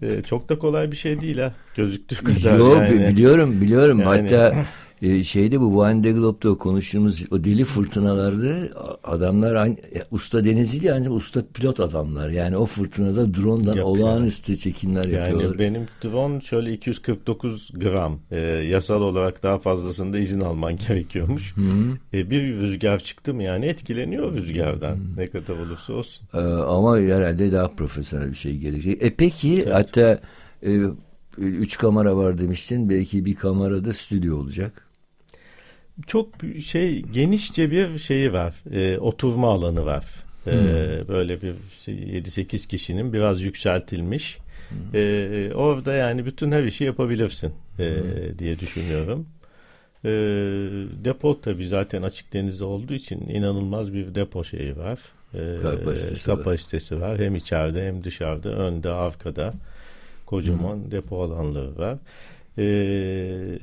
Ee, çok da kolay bir şey değil ha. Gözüktüğü kadar Yo, yani. biliyorum biliyorum. Yani- Hatta e, şeyde bu Van Globe'da konuştuğumuz o deli fırtınalarda adamlar aynı, e, usta denizci değil ancak usta pilot adamlar. Yani o fırtınada drone'dan Yapıyor. olağanüstü çekimler Yani yapıyorlar. benim drone şöyle 249 gram e, yasal olarak daha fazlasında izin alman gerekiyormuş. E, bir rüzgar çıktı mı yani etkileniyor rüzgardan ne kadar olursa olsun. Ee, ama herhalde daha profesyonel bir şey gerekecek. E peki Evet. hatta e, üç kamera var demiştin. Belki bir kamerada stüdyo olacak. Çok şey genişçe bir şeyi var. E, oturma alanı var. E, Böyle bir şey, 7-8 kişinin biraz yükseltilmiş. E, orada yani bütün her işi yapabilirsin e, diye düşünüyorum. E, depo tabii zaten açık denizde olduğu için inanılmaz bir depo şeyi var. E, Kapasitesi var. kapasitesi var. Hem içeride hem dışarıda, önde, arkada kocaman depo alanları var. E,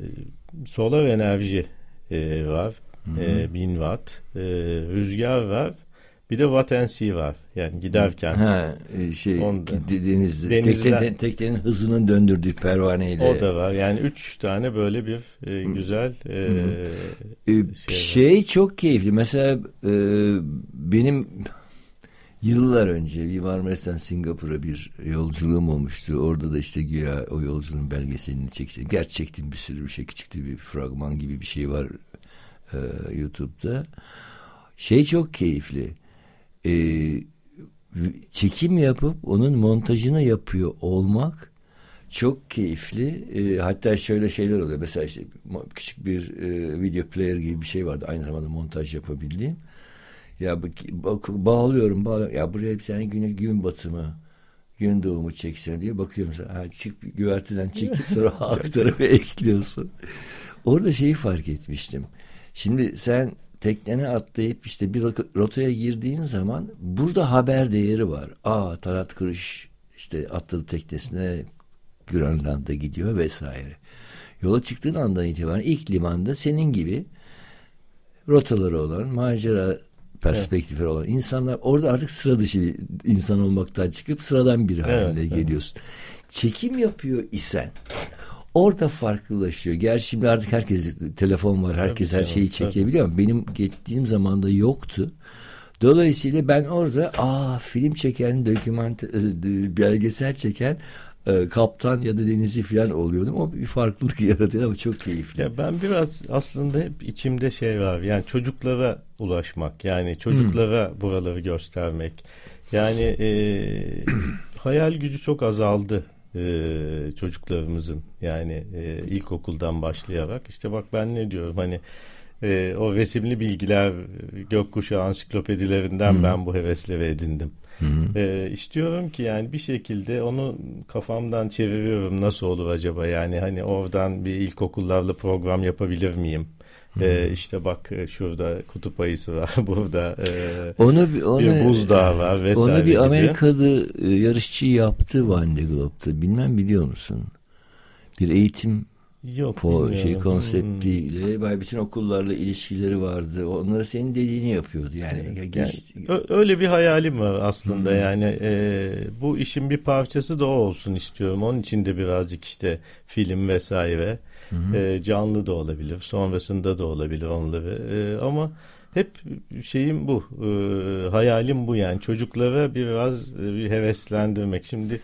solar enerji e, var. E, 1000 watt. E, rüzgar var. Bir de watt and sea var. Yani giderken Ha, e, şey Onda. de- deniz Denizden- tekne, teknenin hızının döndürdüğü pervaneyle. o da var. Yani üç tane böyle bir e, güzel e, E, şey şey, çok keyifli. Mesela e, benim yıllar önce bir Marmaris'ten Singapur'a bir yolculuğum olmuştu. Orada da işte güya o yolculuğun belgeselini çektim. Gerçi bir sürü bir şey. Küçük de bir fragman gibi bir şey var e, YouTube'da. Şey çok keyifli. E, çekim yapıp onun montajını yapıyor olmak çok keyifli. E, hatta şöyle şeyler oluyor. Mesela işte küçük bir e, video player gibi bir şey vardı. Aynı zamanda montaj yapabildiğim. Ya bak, bak- bağlıyorum, bağlıyorum. Ya buraya bir tane gün, gün batımı, gün doğumu çeksen diye bakıyorum. Ha, çık, güverteden çekip sonra tarafı ekliyorsun. Orada şeyi fark etmiştim. Şimdi sen teknene atlayıp işte bir ro- rotaya girdiğin zaman burada haber değeri var. Aa Talat Kırış işte atladı teknesine Grönland'a gidiyor vesaire. Yola çıktığın andan itibaren ilk limanda senin gibi rotaları olan, macera perspektifleri olan insanlar orada artık sıra dışı bir insan olmaktan çıkıp sıradan bir haline evet. geliyorsun. Çekim yapıyor isen orada farklılaşıyor. Gerçi şimdi artık herkes telefon var. Herkes her şeyi tabii. çekebiliyor ama benim gittiğim zamanda yoktu. Dolayısıyla ben orada aa film çeken, dokümante, e, belgesel çeken e, kaptan ya da denizci falan oluyordum. O bir farklılık yaratıyor ama çok keyifli. Ya ben biraz aslında hep içimde şey var. Yani çocuklara ulaşmak. Yani çocuklara buraları göstermek. Yani e, hayal gücü çok azaldı e, çocuklarımızın. Yani e, ilkokuldan başlayarak. İşte bak ben ne diyorum hani e, o resimli bilgiler gökkuşağı ansiklopedilerinden ben bu hevesleri edindim. E, istiyorum ki yani bir şekilde onu kafamdan çeviriyorum nasıl olur acaba yani hani oradan bir ilkokullarla program yapabilir miyim? E, işte bak e, şurada kutup ayısı var burada e, Onu, bir- onu, bir buzdağı var vesaire Onu bir gibi. Amerikalı e, yarışçı yaptı Van de Globe'da. Bilmem biliyor musun? Bir eğitim Yok bilmiyorum. şey Hmm. konseptiyle bay bütün okullarla ilişkileri vardı. Onları senin dediğini yapıyordu. Yani, ya Yani geç- öyle bir hayalim var aslında yani e, bu işin bir parçası da o olsun istiyorum. Onun için de birazcık işte film vesaire e, canlı da olabilir, sonrasında da olabilir onları E, ama hep şeyim bu, e, hayalim bu yani çocuklara biraz e, bir heveslendirmek. Şimdi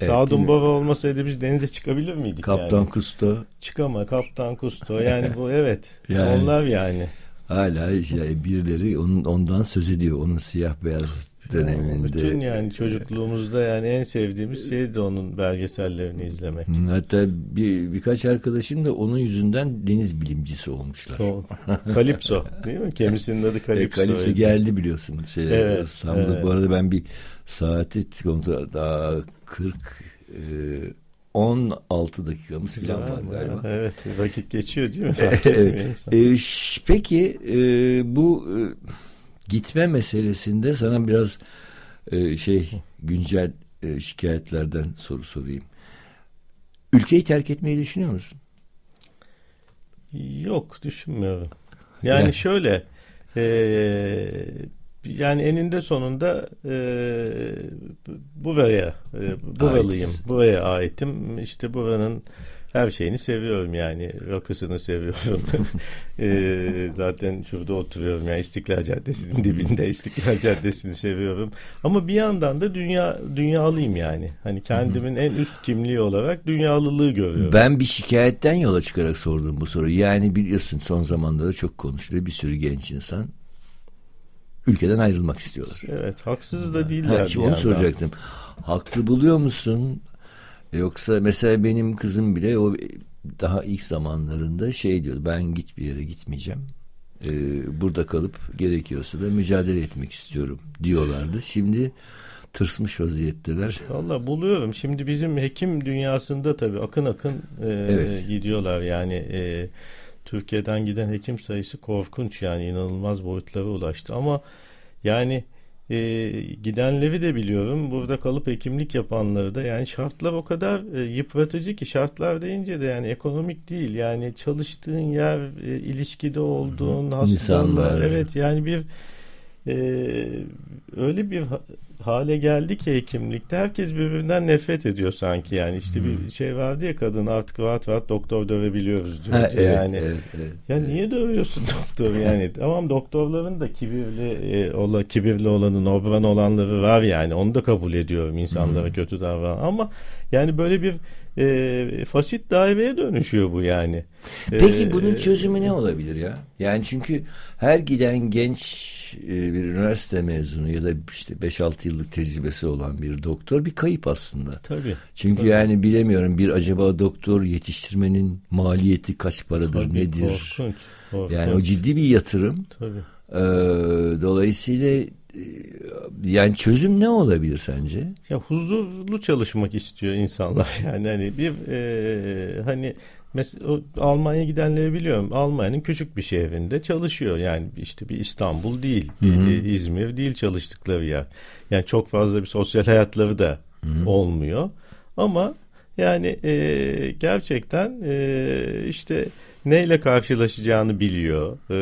Evet, Sadun? Baba olmasaydı biz denize çıkabilir miydik Kaptan yani? Kusto Çıkama, Kaptan Kusto yani bu evet Yani- onlar yani. hala yani birileri onun, ondan söz ediyor. Onun siyah beyaz döneminde. Bütün yani çocukluğumuzda yani en sevdiğimiz şey de onun belgesellerini izlemek. Hatta bir, birkaç arkadaşım da onun yüzünden deniz bilimcisi olmuşlar. O Kalipso değil mi? Kemisinin adı E, Kalipso. Kalipso geldi biliyorsun. Şey, Evet, İstanbul'da. evet. Bu arada ben bir saati kontrol daha 40 e, 16 dakikamız falan var galiba. Evet vakit geçiyor değil mi? Fark Evet. E, peki e, bu e, gitme meselesinde sana biraz e, şey güncel e, şikayetlerden soru sorayım. Ülkeyi terk etmeyi düşünüyor musun? Yok düşünmüyorum. Yani Yani- şöyle eee, yani eninde sonunda eee buraya e, buralıyım. Ait. Buraya aitim. İşte buranın her şeyini seviyorum yani. Rakısını seviyorum. e, zaten şurada oturuyorum yani İstiklal Caddesi'nin dibinde İstiklal Caddesi'ni seviyorum. Ama bir yandan da dünya dünyalıyım yani. Hani kendimin en üst kimliği olarak dünyalılığı görüyorum. Ben bir şikayetten yola çıkarak sordum bu soruyu. Yani biliyorsun son zamanlarda çok konuşuluyor. Bir sürü genç insan ülkeden ayrılmak istiyorlar. Evet haksız da değiller. Ha, şimdi onu soracaktım. Haklı buluyor musun? Yoksa mesela benim kızım bile o daha ilk zamanlarında şey diyordu ben git bir yere gitmeyeceğim. Ee, burada kalıp gerekiyorsa da mücadele etmek istiyorum diyorlardı. Şimdi tırsmış vaziyetteler. Valla buluyorum. Şimdi bizim hekim dünyasında tabii akın akın e, evet. gidiyorlar yani e, Türkiye'den giden hekim sayısı korkunç yani inanılmaz boyutlara ulaştı ama yani e, gidenleri de biliyorum. Burada kalıp hekimlik yapanları da yani şartlar o kadar e, yıpratıcı ki şartlar deyince de yani ekonomik değil. Yani çalıştığın yer, e, ilişkide olduğun hastalar. Evet yani bir e, öyle bir hale geldi ki hekimlikte herkes birbirinden nefret ediyor sanki yani işte hmm. bir şey vardı ya kadın artık rahat rahat doktor dövebiliyoruz diyor. Ha, evet, yani evet, evet, ya evet. niye dövüyorsun doktor yani tamam doktorların da kibirli e, ola kibirli olanı nobran olanları var yani onu da kabul ediyorum insanlara hmm. kötü davran ama yani böyle bir e, fasit daireye dönüşüyor bu yani. Peki ee, bunun çözümü ne olabilir ya? Yani çünkü her giden genç e, bir üniversite mezunu ya da işte 5-6 yıllık tecrübesi olan bir doktor bir kayıp aslında. Tabii. Çünkü tabii. yani bilemiyorum bir acaba doktor yetiştirmenin maliyeti kaç paradır tabii, nedir? Korkunç, korkunç. Yani o ciddi bir yatırım. Tabii. Ee, dolayısıyla e, yani çözüm ne olabilir sence? Ya huzurlu çalışmak istiyor insanlar yani hani bir e, hani Mesela Almanya gidenleri biliyorum. Almanya'nın küçük bir şehrinde çalışıyor. Yani işte bir İstanbul değil, hı hı. İzmir değil çalıştıkları yer. Yani çok fazla bir sosyal hayatları da hı hı. olmuyor. Ama yani e, gerçekten e, işte neyle karşılaşacağını biliyor. E,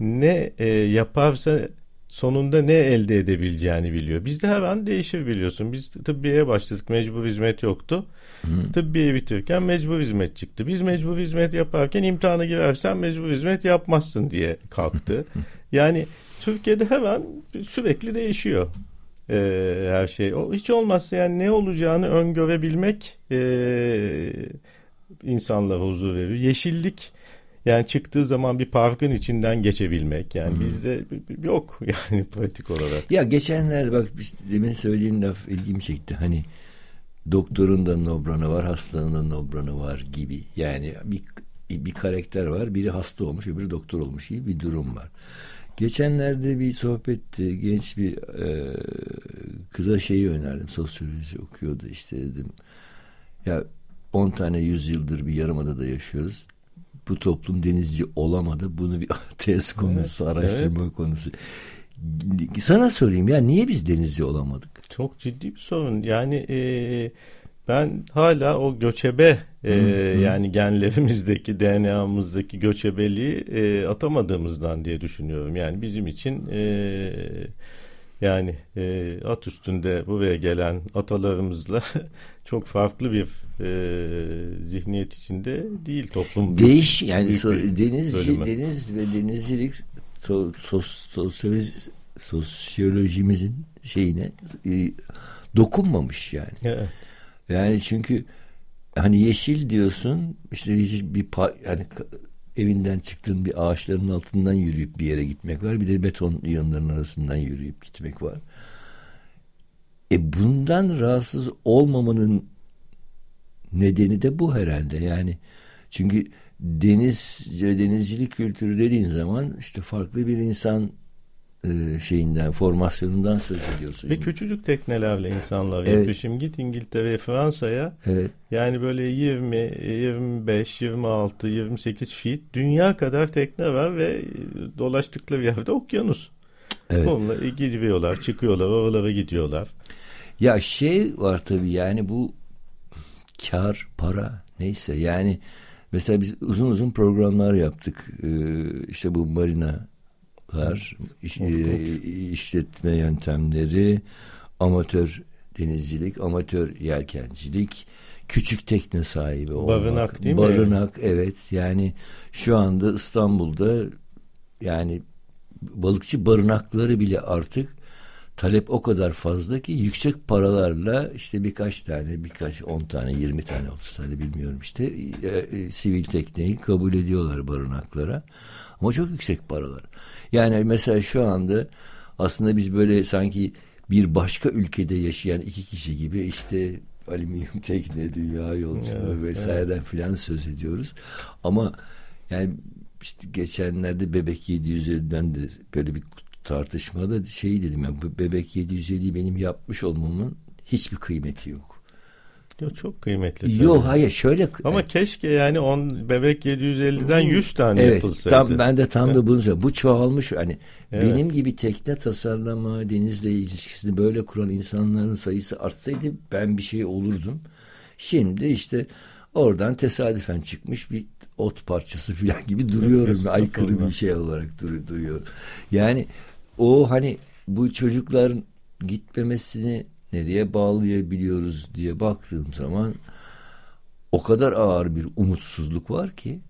ne e, yaparsa sonunda ne elde edebileceğini biliyor. Bizde her an değişir biliyorsun. Biz tıbbiyeye başladık. Mecbur hizmet yoktu. Hı. Tıbbiye bitirirken mecbur hizmet çıktı. Biz mecbur hizmet yaparken imtihana girersen mecbur hizmet yapmazsın diye kalktı. yani Türkiye'de hemen sürekli değişiyor e, her şey. O, hiç olmazsa yani ne olacağını öngörebilmek e, insanlara huzur veriyor. Yeşillik yani çıktığı zaman bir parkın içinden geçebilmek. Yani hmm. bizde yok yani pratik olarak. Ya geçenlerde bak demin söylediğin laf ilgimi çekti. Hani doktorun da nobranı var, hastanın da nobranı var gibi. Yani bir bir karakter var. Biri hasta olmuş, öbürü doktor olmuş gibi bir durum var. Geçenlerde bir sohbetti. Genç bir e, kıza şeyi önerdim. Sosyoloji okuyordu. işte dedim. Ya 10 tane yüzyıldır bir yarımadada yaşıyoruz. Bu toplum denizci olamadı. Bunu bir test konusu, evet, araştırma evet. konusu. Sana sorayım ya niye biz denizci olamadık? Çok ciddi bir sorun. Yani e, ben hala o göçebe e, yani genlerimizdeki DNA'mızdaki göçebeliği e, atamadığımızdan diye düşünüyorum. Yani bizim için e, yani e, at üstünde buraya gelen atalarımızla çok farklı bir e, zihniyet içinde değil toplum. Değiş yani so, deniz deniz ve denizcilik so, so, sosyoloji, sosyolojimizin şeyine e, dokunmamış yani. Evet. Yani çünkü hani yeşil diyorsun işte bir yani evinden çıktığın bir ağaçların altından yürüyüp bir yere gitmek var. Bir de beton yığınların arasından yürüyüp gitmek var. E bundan rahatsız olmamanın nedeni de bu herhalde. Yani çünkü deniz denizcilik kültürü dediğin zaman işte farklı bir insan şeyinden formasyonundan söz ediyorsun. Ve küçücük teknelerle insanlar evet. yapıyor. Şimdi git İngiltere'ye Fransa'ya evet. yani böyle 20, 25, 26, 28 feet dünya kadar tekne var ve dolaştıkları yerde okyanus. Evet. Onunla gidiyorlar, çıkıyorlar, oralara gidiyorlar. Ya şey var tabii yani bu kar, para neyse yani mesela biz uzun uzun programlar yaptık. Ee, işte bu marina var. İş, e, işletme yöntemleri, amatör denizcilik, amatör yelkencilik, küçük tekne sahibi olmak. Barınak değil mi? Barınak evet yani şu anda İstanbul'da yani balıkçı barınakları bile artık talep o kadar fazla ki yüksek paralarla işte birkaç tane birkaç on tane yirmi tane otuz tane bilmiyorum işte e, e, sivil tekneyi kabul ediyorlar barınaklara ama çok yüksek paralar. Yani mesela şu anda aslında biz böyle sanki bir başka ülkede yaşayan iki kişi gibi işte alüminyum tekne, dünya yolculuğu evet, vesaireden evet. filan söz ediyoruz. Ama yani işte geçenlerde Bebek 750'den de böyle bir tartışmada şey dedim yani Bebek 750'yi benim yapmış olmamın hiçbir kıymeti yok. Yok çok kıymetli. Yok hayır şöyle. Ama keşke yani on bebek 750'den 100 tane evet, yapılsaydı. Tam, ben de tam da bunu söylüyorum. Bu çoğalmış hani evet. benim gibi tekne tasarlama, denizle ilişkisini böyle kuran insanların sayısı artsaydı ben bir şey olurdum. Şimdi işte oradan tesadüfen çıkmış bir ot parçası falan gibi duruyorum. Aykırı bir şey olarak dur duyuyorum. Yani o hani bu çocukların gitmemesini nereye bağlayabiliyoruz diye baktığım zaman o kadar ağır bir umutsuzluk var ki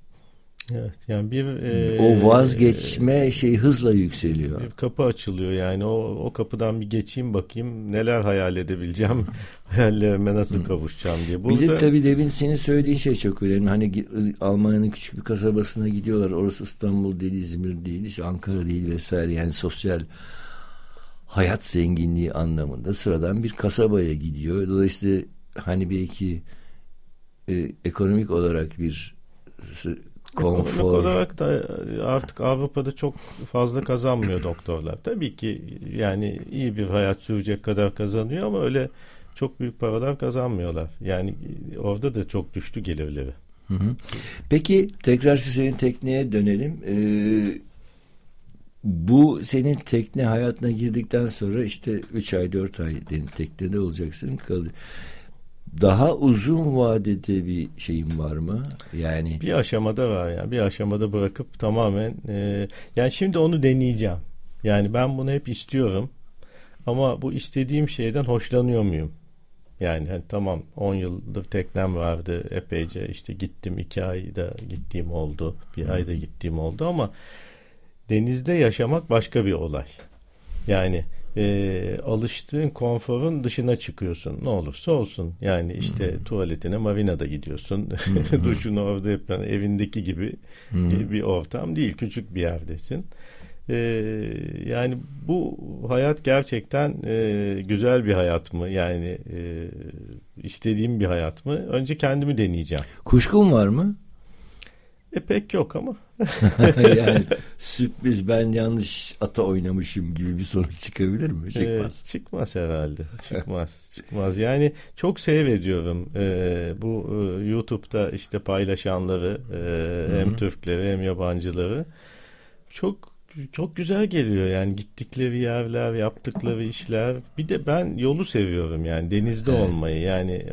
Evet yani bir e, o vazgeçme e, şey hızla yükseliyor. Bir kapı açılıyor yani o o kapıdan bir geçeyim bakayım neler hayal edebileceğim. Hayallerime nasıl kavuşacağım diye. Burada... Bir de tabii demin senin söylediğin şey çok önemli. Hani Almanya'nın küçük bir kasabasına gidiyorlar. Orası İstanbul değil, İzmir değil, işte Ankara değil vesaire. Yani sosyal hayat zenginliği anlamında sıradan bir kasabaya gidiyor. Dolayısıyla hani belki e, ekonomik olarak bir konfor. Ekonomik olarak da artık Avrupa'da çok fazla kazanmıyor doktorlar. Tabii ki yani iyi bir hayat sürecek kadar kazanıyor ama öyle çok büyük paralar kazanmıyorlar. Yani orada da çok düştü gelirleri. Hı hı. Peki tekrar şu senin tekneye dönelim. Ee, bu senin tekne hayatına girdikten sonra işte 3 ay 4 ay teknede olacaksın. Daha uzun vadede bir şeyin var mı? Yani bir aşamada var ya. Bir aşamada bırakıp tamamen e, yani şimdi onu deneyeceğim. Yani ben bunu hep istiyorum. Ama bu istediğim şeyden hoşlanıyor muyum? Yani hani tamam 10 yıldır teknem vardı epeyce işte gittim 2 ayda gittiğim oldu. Bir ayda gittiğim oldu ama denizde yaşamak başka bir olay. Yani e, alıştığın konforun dışına çıkıyorsun. Ne olursa olsun. Yani işte hmm. tuvaletine marinada gidiyorsun. Hmm. Duşunu orada yapıyorsun. Evindeki gibi hmm. bir ortam değil. Küçük bir yerdesin. E, yani bu hayat gerçekten e, güzel bir hayat mı? Yani e, istediğim bir hayat mı? Önce kendimi deneyeceğim. Kuşkun var mı? E pek yok ama. yani sürpriz ben yanlış ata oynamışım gibi bir sonuç çıkabilir mi? Çıkmaz. E, çıkmaz herhalde. Çıkmaz. çıkmaz. Yani çok seyrediyorum e, bu e, YouTube'da işte paylaşanları e, hem Türkleri hem yabancıları. Çok çok güzel geliyor yani gittikleri yerler, yaptıkları işler. Bir de ben yolu seviyorum yani denizde olmayı. Yani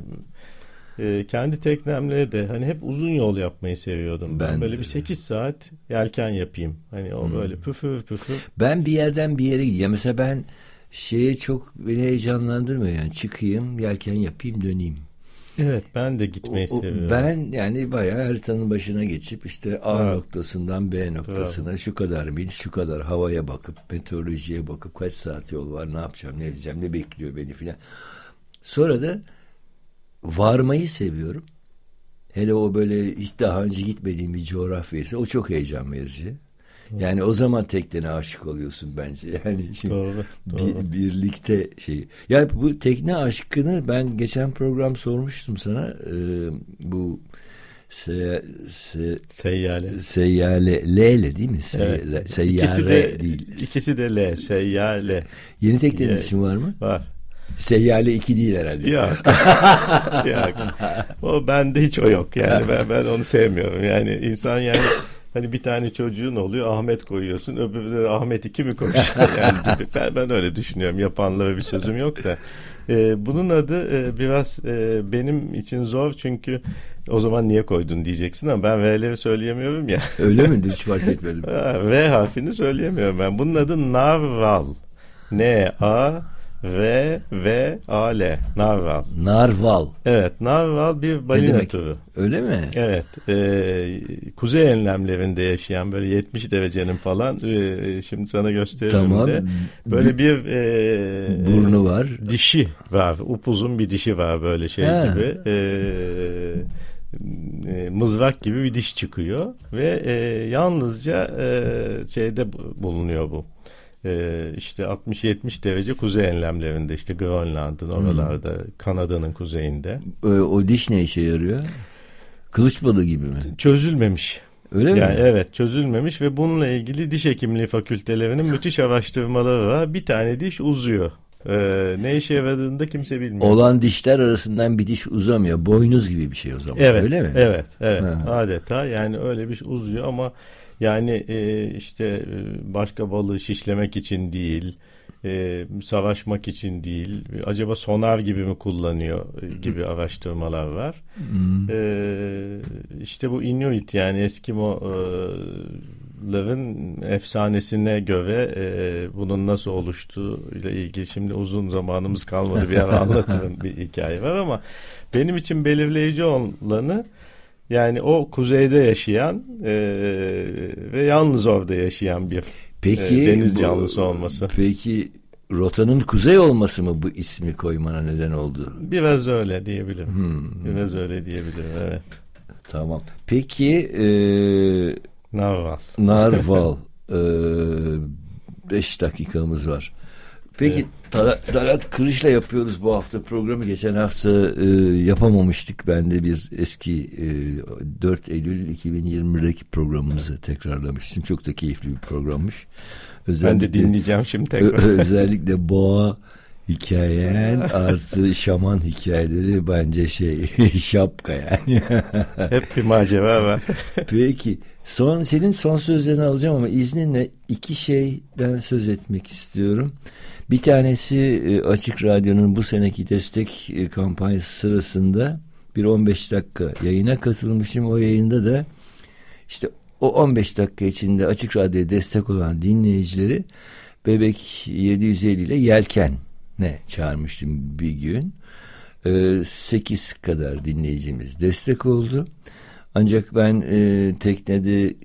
e, kendi teknemle de hani hep uzun yol yapmayı seviyordum. Ben, ben böyle bir 8 saat yelken yapayım. Hani o hmm. böyle püfür püfür. Ben bir yerden bir yere gideyim. Mesela ben şeye çok beni heyecanlandırmıyor yani çıkayım yelken yapayım döneyim. Evet ben de gitmeyi o, seviyorum. Ben yani bayağı haritanın başına geçip işte A evet. noktasından B noktasına evet. şu kadar mil şu kadar havaya bakıp meteorolojiye bakıp kaç saat yol var ne yapacağım ne edeceğim ne bekliyor beni filan. Sonra da varmayı seviyorum. Hele o böyle hiç daha önce gitmediğim bir coğrafyası o çok heyecan verici. Yani o zaman teknene aşık oluyorsun bence. Yani şimdi doğru, doğru. Bir, birlikte şey. Ya bu tekne aşkını ben geçen program sormuştum sana. Ee, bu se, se, seyyale. Seyyale. L değil mi? Se, evet. Seyyare ikisi de, değil. İkisi de L. Seyyale. Yeni teknenin ismi var mı? Var. Seyyale 2 değil herhalde. Yok. yok. O bende hiç o yok. Yani ben, ben onu sevmiyorum. Yani insan yani hani bir tane çocuğun oluyor Ahmet koyuyorsun öbürü de Ahmet 2 mi koyacaksın yani gibi. Ben, ben öyle düşünüyorum. Yapanlara bir sözüm yok da. Ee, bunun adı e, biraz e, benim için zor çünkü o zaman niye koydun diyeceksin ama ben V'leri söyleyemiyorum ya. Öyle mi? Hiç fark etmedim. v harfini söyleyemiyorum ben. Bunun adı Narval. N A V V A L Narval. Narval. Evet, Narval bir balina demek? türü. Öyle mi? Evet, e, kuzey enlemlerinde yaşayan böyle 70 derecenin falan e, şimdi sana gösteririm Tamam. de böyle bir e, Burnu var. dişi var, upuzun bir dişi var böyle şey Ha. gibi. E, e, mızrak gibi bir diş çıkıyor ve e, yalnızca e, şeyde bu- bulunuyor bu. E, işte 60-70 derece kuzey enlemlerinde işte Grönland'ın oralarda Kanada'nın kuzeyinde Ee, o diş ne işe yarıyor? Kılıç balığı gibi mi? çözülmemiş. Öyle yani mi? evet çözülmemiş ve bununla ilgili diş hekimliği fakültelerinin müthiş araştırmaları var. Bir tane diş uzuyor. Ee, ne işe yaradığını da kimse bilmiyor. Olan dişler arasından bir diş uzamıyor. Boynuz gibi bir şey o zaman. Evet, Öyle mi? Evet, evet. Ha. Adeta yani öyle bir şey uzuyor ama yani e, işte e, başka balığı şişlemek için değil, e, savaşmak için değil, acaba sonar gibi mi kullanıyor e, gibi araştırmalar var. Hmm. E, işte bu Inuit yani Eskimo'ların efsanesine göre e, bunun nasıl oluştuğu ile ilgili şimdi uzun zamanımız kalmadı bir ara anlatırım bir hikaye var ama benim için belirleyici olanı yani o kuzeyde yaşayan e, ve yalnız orada yaşayan bir Peki e, deniz bu- canlısı olması. Peki rotanın kuzey olması mı bu ismi koymana neden oldu? Biraz öyle diyebilirim. Hmm, Biraz öyle diyebilirim evet. tamam. Peki e, Narval. Narval 5 dakikamız var. Peki Tara- Talat Kılıç'la yapıyoruz bu hafta programı. Geçen hafta e, yapamamıştık. Ben de bir eski e, 4 Eylül 2021'deki programımızı tekrarlamıştım. Çok da keyifli bir programmış. Ben Özellikle, de dinleyeceğim şimdi tekrar. Özellikle boğa hikayen artı şaman hikayeleri bence şey şapka yani. Hep bir macera var. Peki son senin son sözlerini alacağım ama izninle iki şeyden söz etmek istiyorum. Bir tanesi e, Açık Radyo'nun bu seneki destek e, kampanyası sırasında bir 15 dakika yayına katılmışım. O yayında da işte o 15 dakika içinde Açık Radyo'ya destek olan dinleyicileri Bebek 750 ile Yelken ne çağırmıştım bir gün. 8 kadar dinleyicimiz destek oldu. Ancak ben e, teknede e,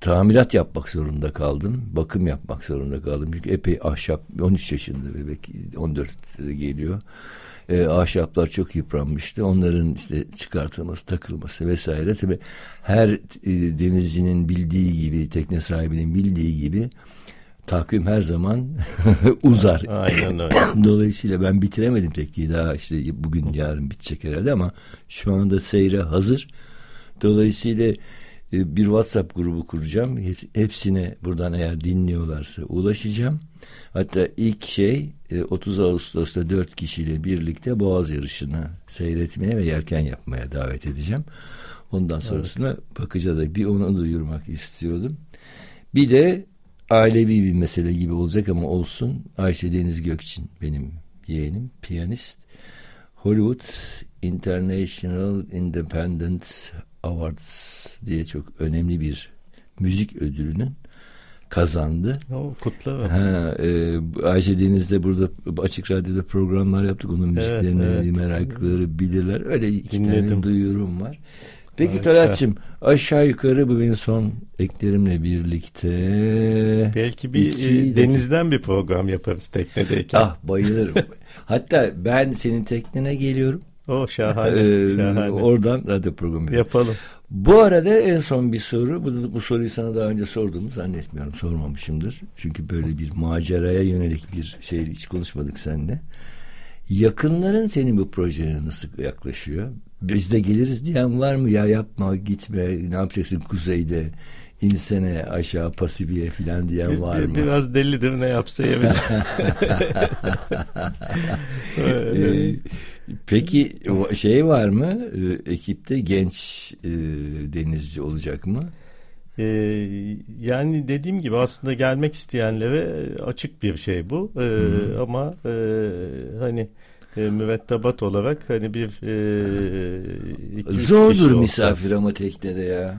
tamirat yapmak zorunda kaldım. Bakım yapmak zorunda kaldım. Çünkü epey ahşap 13 yaşında bebek 14 geliyor. E, ahşaplar çok yıpranmıştı. Onların işte çıkartılması, takılması vesaire. Tabi her e, denizcinin bildiği gibi, tekne sahibinin bildiği gibi takvim her zaman uzar. Aynen öyle. Dolayısıyla ben bitiremedim tekniği daha işte bugün yarın bitecek herhalde ama şu anda seyre hazır. Dolayısıyla bir WhatsApp grubu kuracağım. Hep- Hepsine buradan eğer dinliyorlarsa ulaşacağım. Hatta ilk şey e, 30 Ağustos'ta 4 kişiyle birlikte Boğaz yarışını seyretmeye ve yelken yapmaya davet edeceğim. Ondan sonrasına bakacağız. Bir onu duyurmak istiyordum. Bir de ailevi bir mesele gibi olacak ama olsun. Ayşe Deniz Gökçin benim yeğenim, piyanist. Hollywood International Independent Awards diye çok önemli bir müzik ödülünün kazandı. O kutla. Ha, e, Ayşe Deniz'de burada Açık Radyo'da programlar yaptık. Onun müziklerini evet. meraklıları bilirler. Öyle iki Dinledim. tane duyurum var. Peki. Talat'cığım aşağı yukarı bu benim son eklerimle birlikte. Belki bir İki e, denizden bir program yaparız teknedeyken. Ah bayılırım. Hatta ben senin teknene geliyorum. O şahane. Ee, şahane. oradan radyo programı. Yapalım. Bu arada en son bir soru. Bu, bu soruyu sana daha önce sorduğumu zannetmiyorum. Sormamışımdır. Çünkü böyle bir maceraya yönelik bir şey hiç konuşmadık seninle. Yakınların senin bu projeye nasıl yaklaşıyor? Biz de geliriz diyen var mı? Ya yapma gitme ne yapacaksın kuzeyde? insene aşağı Pasifiye falan diyen Bir- var mı? Biraz delidir ne yapsa yemin. Ee, peki şey var mı? Ee, ekipte genç e, denizci olacak mı? Ee, yani dediğim gibi aslında gelmek isteyenlere açık bir şey bu. Ee, Hmm. Ama e, hani e, mürettebat olarak hani bir e, iki, Zordur olsa- misafir ama teknede ya.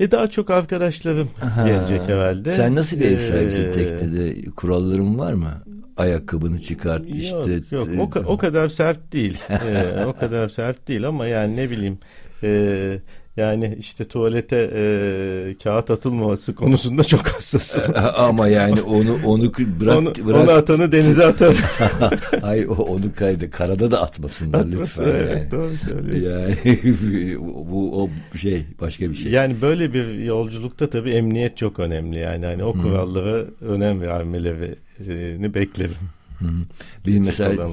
E daha çok arkadaşlarım Aha. gelecek herhalde. Sen nasıl bir ev sahibisin Ee, teknede? Kuralların var mı? Ayakkabını çıkart işte. Yok yok o, ka- o kadar sert değil. Ee, o kadar sert değil ama yani ne bileyim e, yani işte tuvalete e, kağıt atılmaması konusunda çok hassasım. Ama yani onu onu bırak onu, bırak. onu atanı denize atar. Hayır onu kaydı. Karada da atmasınlar Atması, lütfen. evet, yani. doğru söylüyorsun. Yani bu o şey başka bir şey. Yani böyle bir yolculukta tabii emniyet çok önemli yani hani o kurallara önem vermelerini beklerim. Hı hı. Benim mesela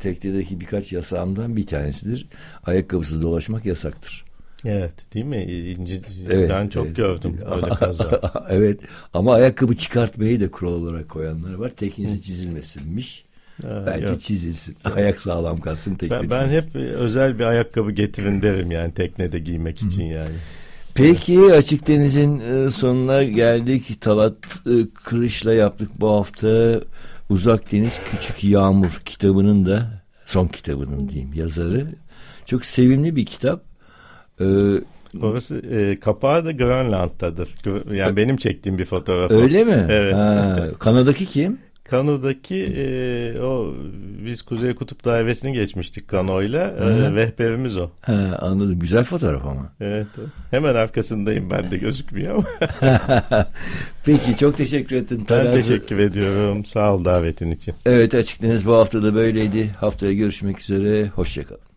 teknedeki birkaç yasağımdan bir tanesidir. Ayakkabısız dolaşmak yasaktır. Evet değil mi? İnci, Evet, ben çok evet. gördüm öyle kaza. evet ama ayakkabı çıkartmayı da kural olarak koyanlar var. Teknesi çizilmesinmiş. Ha, Bence yok. çizilsin. Ayak sağlam kalsın tekne Ben, ben hep özel bir ayakkabı getirin derim yani teknede giymek için yani. Peki Açık Deniz'in e, sonuna geldik. Talat e, Kırış'la yaptık bu hafta. Uzak Deniz Küçük Yağmur kitabının da son kitabının diyeyim yazarı. Çok sevimli bir kitap. Ee, Orası e, kapağı da Grönland'dadır. Gö- Yani benim çektiğim bir fotoğraf. öyle mi? Evet. Ha, Kanada'daki kim? Kano'daki e, o biz Kuzey Kutup Dairesi'ni geçmiştik Kano'yla. E, rehberimiz o. Ha, anladım. Güzel fotoğraf ama. Evet. Hemen arkasındayım ben de gözükmüyor ama. Peki çok teşekkür ettin. ben Talat. teşekkür ediyorum. Sağ ol davetin için. Evet Açık Deniz bu hafta da böyleydi. Haftaya görüşmek üzere. Hoşçakalın.